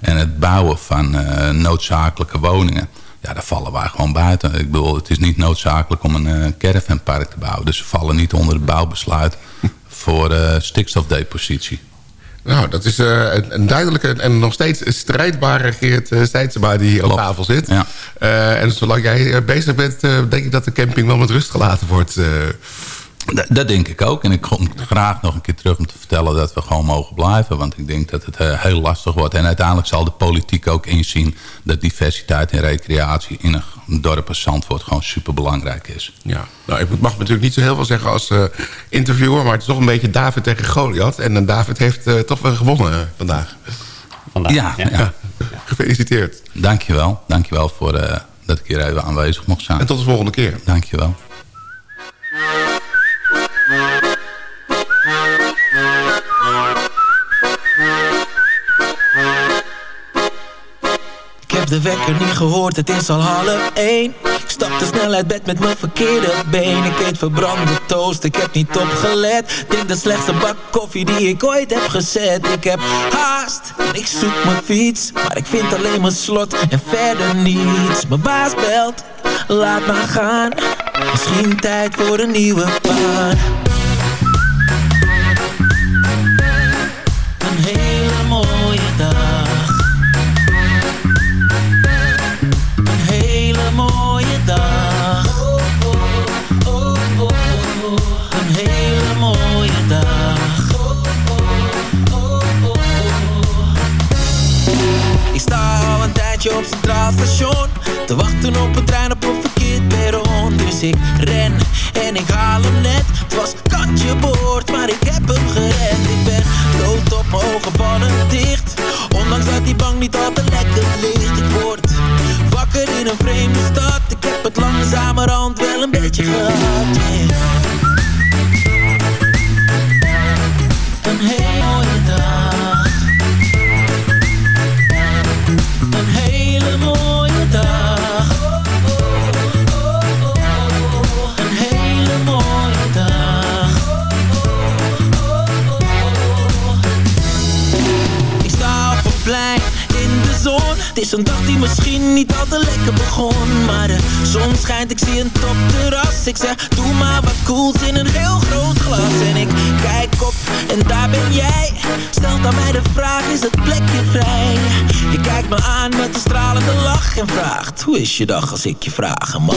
en het bouwen van uh, noodzakelijke woningen. Ja, daar vallen wij gewoon buiten. Ik bedoel, het is niet noodzakelijk om een uh, caravanpark te bouwen. Dus ze vallen niet onder het bouwbesluit voor uh, stikstofdepositie. Nou, dat is uh, een duidelijke en nog steeds strijdbare Geert uh, die hier op tafel zit. Ja. Uh, en zolang jij bezig bent, denk ik dat de camping wel met rust gelaten wordt. Dat, dat denk ik ook. En ik kom graag nog een keer terug om te vertellen dat we gewoon mogen blijven. Want ik denk dat het eh, heel lastig wordt. En uiteindelijk zal de politiek ook inzien dat diversiteit en recreatie in een dorp als Zandvoort gewoon superbelangrijk is. Ja, nou, ik mag natuurlijk niet zo heel veel zeggen als eh, interviewer... maar het is toch een beetje David tegen Goliath. En eh, David heeft eh, toch wel gewonnen vandaag. Vandaag, Ja, ja. Gefeliciteerd. Dankjewel. Dankjewel voor eh, dat ik hier even aanwezig mocht zijn. En tot de volgende keer. Dankjewel. Ik heb de wekker niet gehoord, het is al half één. Ik stap te snel uit bed met mijn verkeerde been. Ik eet verbrande toast, ik heb niet opgelet. Denk de slechtste bak koffie die ik ooit heb gezet. Ik heb haast ik zoek mijn fiets. Maar ik vind alleen mijn slot en verder niets. Mijn baas belt, laat maar gaan Misschien tijd voor een nieuwe baan Een hele mooie dag Een hele mooie dag. Een hele mooie dag. Ik sta al een tijdje op Centraal Station Te wachten op een trein op Ik ren en ik haal hem net Het was kantje boord, maar ik heb hem gered. Ik ben dood op mijn ogen vallen dicht. Ondanks dat die bank niet altijd lekker ligt Ik word wakker in een vreemde stad. Ik heb het langzamerhand wel een beetje gehad. Is een dag die misschien niet al te lekker begon Maar de zon schijnt, ik zie een topterras Ik zeg, doe maar wat cools in een heel groot glas En ik kijk op en daar ben jij Stelt aan mij de vraag, is het plekje vrij? Je kijkt me aan met een stralende lach En vraagt, hoe is je dag als ik je vragen mag?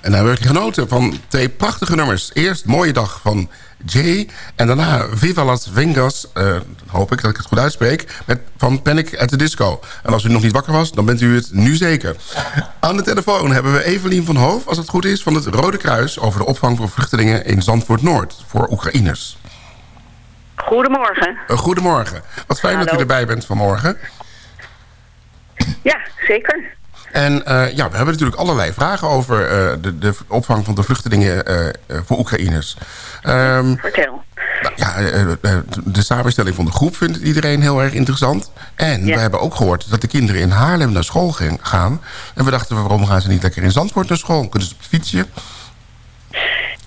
En dan werd genoten van twee prachtige nummers. Eerst Mooie Dag van Jay. En daarna Viva Las Vengas, eh, hoop ik dat ik het goed uitspreek... Met, van Panic at the Disco. En als u nog niet wakker was, dan bent u het nu zeker. Aan de telefoon hebben we Evelien van Hoof, als het goed is... van het Rode Kruis over de opvang van vluchtelingen in Zandvoort-Noord... voor Oekraïners. Goedemorgen. Uh, goedemorgen. Wat fijn dat u erbij bent vanmorgen. Ja, zeker. En uh, ja, we hebben natuurlijk allerlei vragen over uh, de, de, opvang van de vluchtelingen uh, voor Oekraïners. Um, Vertel. Nou, ja, de samenstelling van de groep vindt iedereen heel erg interessant. En ja. we hebben ook gehoord dat de kinderen in Haarlem naar school gaan. En we dachten, waarom gaan ze niet lekker in Zandvoort naar school? Kunnen ze op fietsje?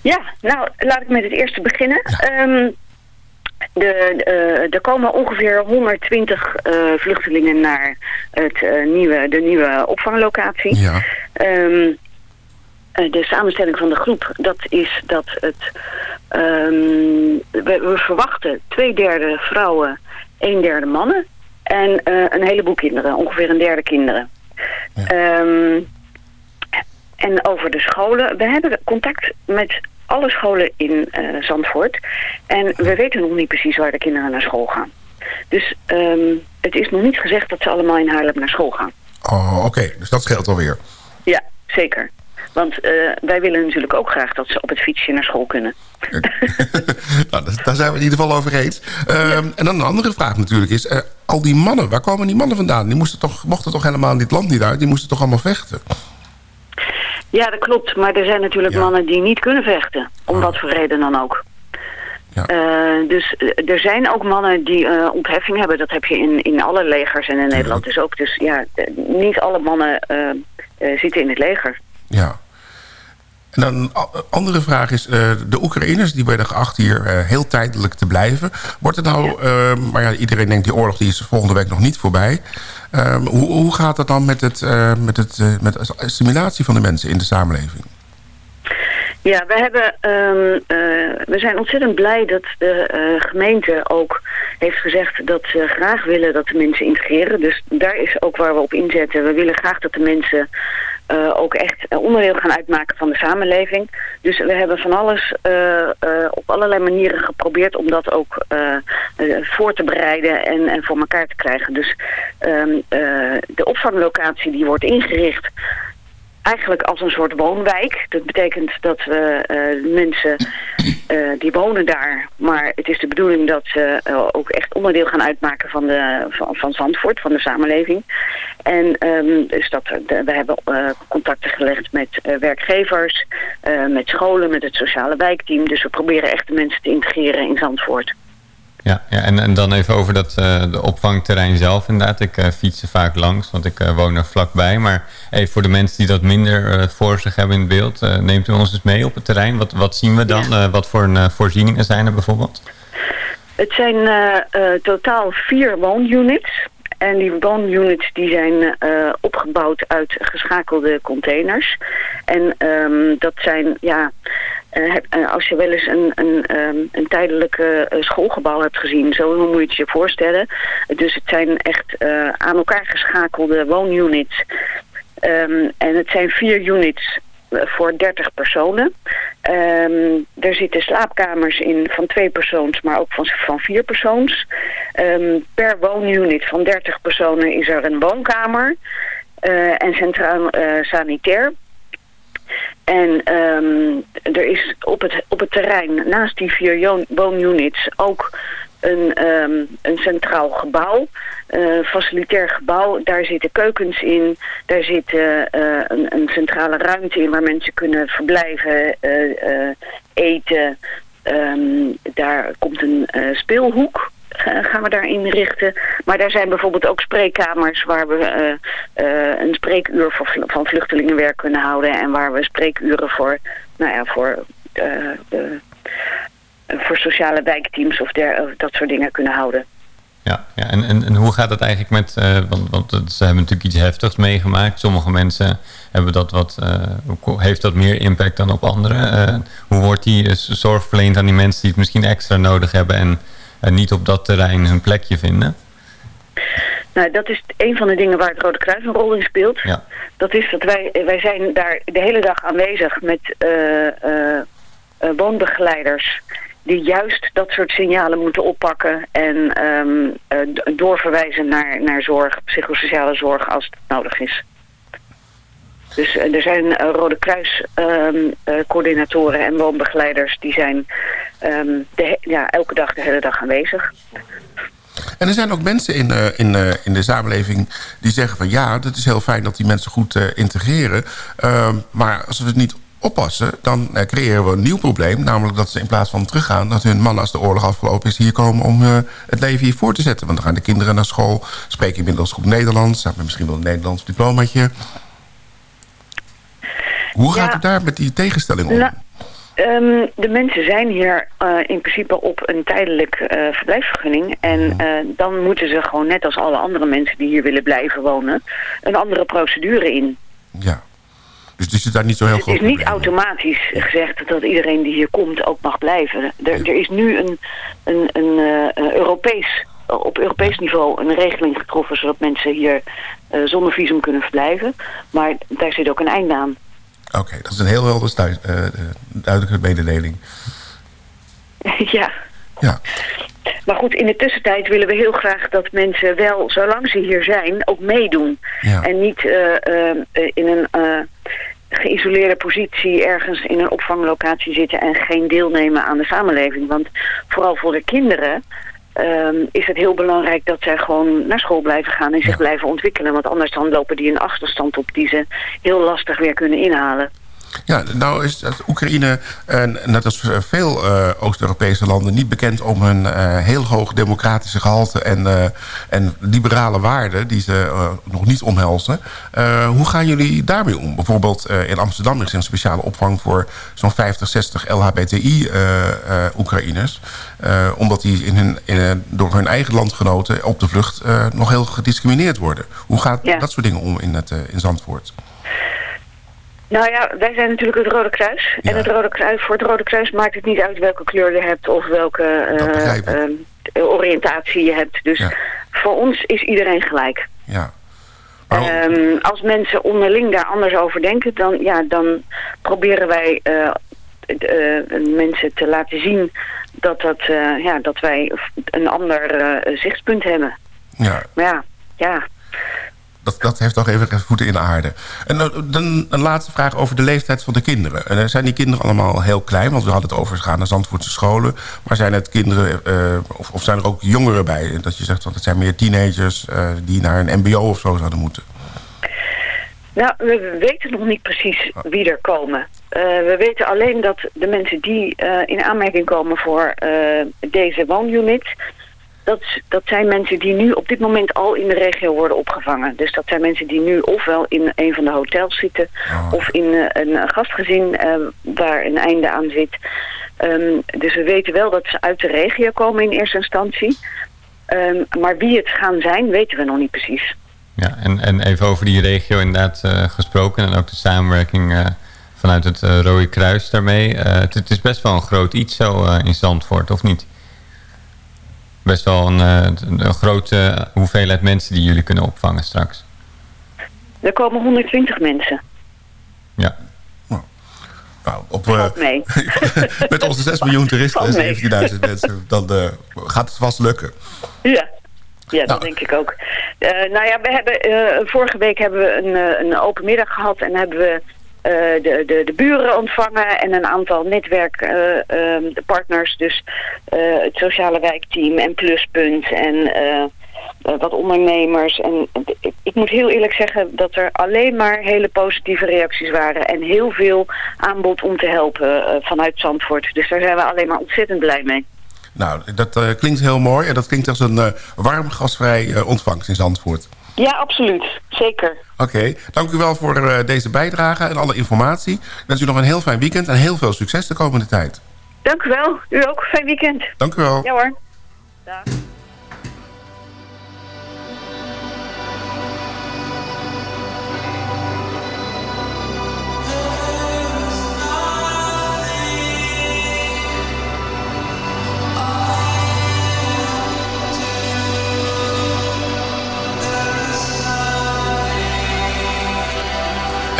Ja, nou, laat ik met het eerste beginnen. Ja. Um, de, uh, er komen ongeveer 120 uh, vluchtelingen naar het, uh, nieuwe, de nieuwe opvanglocatie. Ja. Um, de samenstelling van de groep, dat is dat het... Um, we, we, verwachten twee derde vrouwen, een derde mannen... en een heleboel kinderen, ongeveer een derde kinderen. Ja. Um, en over de scholen, we hebben contact met alle scholen in uh, Zandvoort. En we weten nog niet precies waar de kinderen naar school gaan. Dus um, het is nog niet gezegd dat ze allemaal in Haarlem naar school gaan. Oh, oké. Okay. Dus dat scheelt alweer. Ja, zeker. Want uh, wij willen natuurlijk ook graag dat ze op het fietsje naar school kunnen. nou, daar zijn we in ieder geval over eens. Um, ja. En dan een andere vraag natuurlijk is... Uh, al die mannen, waar komen die mannen vandaan? Die moesten toch, mochten toch helemaal dit land niet uit? Die moesten toch allemaal vechten? Ja, dat klopt. Maar er zijn natuurlijk ja. mannen die niet kunnen vechten. Om oh. wat voor reden dan ook. Ja. Uh, dus er zijn ook mannen die uh, ontheffing hebben. Dat heb je in, in alle legers en in Nederland dus ook. Dus ja, niet alle mannen uh, zitten in het leger. Ja. En dan een andere vraag is, de Oekraïners die werden geacht hier heel tijdelijk te blijven. Wordt het nou, ja. maar ja, iedereen denkt die oorlog die is volgende week nog niet voorbij. Um, hoe, hoe gaat het dan met, het, uh, met, het, met de assimilatie van de mensen in de samenleving? Ja, we, hebben, um, uh, we zijn ontzettend blij dat de gemeente ook heeft gezegd dat ze graag willen dat de mensen integreren. Dus daar is ook waar we op inzetten. We willen graag dat de mensen uh, ook echt onderdeel gaan uitmaken van de samenleving. Dus we hebben van alles uh, uh, op allerlei manieren geprobeerd om dat ook voor te bereiden en, en voor elkaar te krijgen. Dus um, de opvanglocatie die wordt ingericht eigenlijk als een soort woonwijk. Dat betekent dat we uh, mensen uh, die wonen daar, maar het is de bedoeling dat ze uh, ook echt onderdeel gaan uitmaken van, de, van, van Zandvoort, van de samenleving. En um, dus dat, we hebben contacten gelegd met werkgevers, met scholen, met het sociale wijkteam. Dus we proberen echt de mensen te integreren in Zandvoort. Ja, ja en, en dan even over dat uh, de opvangterrein zelf inderdaad. Ik uh, fiets er vaak langs, want ik uh, woon er vlakbij. Maar even voor de mensen die dat minder voor zich hebben in beeld... neemt u ons eens mee op het terrein. Wat, wat zien we dan? Ja. wat voor een, voorzieningen zijn er bijvoorbeeld? Het zijn totaal vier woonunits. En die woonunits die zijn uh, opgebouwd uit geschakelde containers. En um, dat zijn, ja, uh, als je wel eens een, een, um, een tijdelijke schoolgebouw hebt gezien, zo moet je het je voorstellen. Dus het zijn echt aan elkaar geschakelde woonunits. Um, en het zijn vier units voor 30 personen. Um, er zitten slaapkamers in van twee persoons, maar ook van, van vier persoons. Um, per woonunit van 30 personen is er een woonkamer uh, en centraal uh, sanitair. En um, er is op het, op het terrein naast die vier woonunits ook een, um, een centraal gebouw, uh, facilitair gebouw. Daar zitten keukens in, daar zit uh, een, een, centrale ruimte in waar mensen kunnen verblijven, uh, eten. Um, daar komt een speelhoek gaan we daarin richten. Maar daar zijn bijvoorbeeld ook spreekkamers waar we een spreekuur voor, van vluchtelingenwerk kunnen houden. En waar we spreekuren voor, nou ja, voor uh, voor sociale wijkteams of, der, dat soort dingen kunnen houden. Ja, ja en, en, en hoe gaat het eigenlijk met, uh, want, want ze hebben natuurlijk iets heftigs meegemaakt. Sommige mensen hebben dat wat, uh, heeft dat meer impact dan op anderen. Uh, hoe wordt die zorg verleend aan die mensen die het misschien extra nodig hebben en niet op dat terrein hun plekje vinden? Nou, dat is een van de dingen waar het Rode Kruis een rol in speelt. Ja. Dat is dat wij, wij zijn daar de hele dag aanwezig met eh, eh, eh, woonbegeleiders die juist dat soort signalen moeten oppakken en ehm, eh, doorverwijzen naar, naar zorg, psychosociale zorg als het nodig is. Dus eh, er zijn eh, Rode Kruis ehm, eh, coördinatoren en woonbegeleiders die zijn ehm, ja, elke dag de hele dag aanwezig. En er zijn ook mensen in, in, in de samenleving die zeggen van... ja, het is heel fijn dat die mensen goed integreren. Maar als we het niet oppassen, dan eh, creëren we een nieuw probleem. Namelijk dat ze in plaats van teruggaan... dat hun man als de oorlog afgelopen is hier komen om eh, het leven hier voor te zetten. Want dan gaan de kinderen naar school, spreken inmiddels goed Nederlands... hebben misschien wel een Nederlands diplomaatje. Hoe gaat Ja. het daar met die tegenstelling om? Nou, ehm, de mensen zijn hier eh, in principe op een tijdelijk verblijfsvergunning. En dan moeten ze gewoon net als alle andere mensen die hier willen blijven wonen... een andere procedure in. Ja. Dus het is daar niet zo heel Het groot is niet automatisch gezegd dat iedereen die hier komt ook mag blijven. Er, er is nu een, een, een, eh, een Europees, op Europees niveau een regeling getroffen... zodat mensen hier eh, zonder visum kunnen verblijven. Maar daar zit ook een einde aan. Oké, dat is een heel helder stu- eh, duidelijke mededeling. ja. Ja. Maar goed, in de tussentijd willen we heel graag dat mensen wel, zolang ze hier zijn, ook meedoen. Ja. En niet in een geïsoleerde positie ergens in een opvanglocatie zitten en geen deelnemen aan de samenleving. Want vooral voor de kinderen ehm, is het heel belangrijk dat zij gewoon naar school blijven gaan en zich blijven ontwikkelen. Want anders dan lopen die een achterstand op die ze heel lastig weer kunnen inhalen. Ja, nou is Oekraïne, eh, net als veel eh, Oost-Europese landen... niet bekend om hun eh, heel hoog democratische gehalte... en, eh, en liberale waarden die ze eh, nog niet omhelzen. Eh, hoe gaan jullie daarmee om? Bijvoorbeeld eh, in Amsterdam is er een speciale opvang... voor zo'n 50, 60 LHBTI-Oekraïners. eh, omdat die in hun, in, eh, door hun eigen landgenoten op de vlucht... eh, nog heel gediscrimineerd worden. Hoe gaat Ja. dat soort dingen om in, het, eh, in Zandvoort? Nou ja, wij zijn natuurlijk het Rode Kruis. En het Rode Kruis, voor het Rode Kruis maakt het niet uit welke kleur je hebt of welke eh, eh, oriëntatie je hebt. Dus voor ons is iedereen gelijk. Ja. Ehm, als mensen onderling daar anders over denken, dan, ja, dan proberen wij eh, eh, mensen te laten zien dat, dat, ja, dat wij een ander zichtspunt hebben. Ja. Maar ja, ja, Dat, dat heeft toch even voeten in de aarde. En eh, dan een laatste vraag over de leeftijd van de kinderen. En, eh, zijn die kinderen allemaal heel klein? Want we hadden het over gaan naar Zandvoortse scholen. Maar zijn het kinderen, eh, of, of zijn er ook jongeren bij? Dat je zegt, want het zijn meer teenagers die naar een mbo of zo zouden moeten. Nou, we weten nog niet precies wie er komen. We weten alleen dat de mensen die in aanmerking komen voor deze woonunit... Dat, dat zijn mensen die nu op dit moment al in de regio worden opgevangen. Dus dat zijn mensen die nu ofwel in een van de hotels zitten... of in eh, een gastgezin eh, waar een einde aan zit. Ehm, dus we weten wel dat ze uit de regio komen in eerste instantie. Ehm, maar wie het gaan zijn, weten we nog niet precies. Ja, en, en even over die regio inderdaad eh, gesproken en ook de samenwerking eh, vanuit het eh, Rode Kruis daarmee. Eh, het, het is best wel een groot iets zo eh, in Zandvoort, of niet? Best wel een, eh, een, een grote hoeveelheid mensen die jullie kunnen opvangen straks. Er komen 120 mensen. Ja. Nou, op, eh, mee. met onze 6 miljoen toeristen, mee. 17.000 mensen, dan eh, gaat het vast lukken. Ja, ja dat Nou. denk ik ook. Eh, nou ja, we hebben, eh, vorige week hebben we een, een open middag gehad en hebben we eh, de, de, de buren ontvangen en een aantal netwerkpartners. dus eh, het sociale wijkteam en Pluspunt en eh, eh, wat ondernemers. En ik, ik moet heel eerlijk zeggen dat er alleen maar hele positieve reacties waren en heel veel aanbod om te helpen eh, vanuit Zandvoort. Dus daar zijn we alleen maar ontzettend blij mee. Nou, dat eh, klinkt heel mooi. En dat klinkt als een eh, warm, gasvrij eh, ontvangst in Zandvoort. Ja, absoluut. Zeker. Oké, dank u wel voor eh, deze bijdrage en alle informatie. Ik wens u nog een heel fijn weekend en heel veel succes de komende tijd. Dank u wel. U ook. Fijn weekend. Dank u wel. Ja hoor. I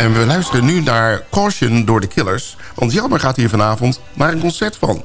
En we luisteren nu naar Caution door de Killers. Want Jelmer gaat hier vanavond naar een concert van.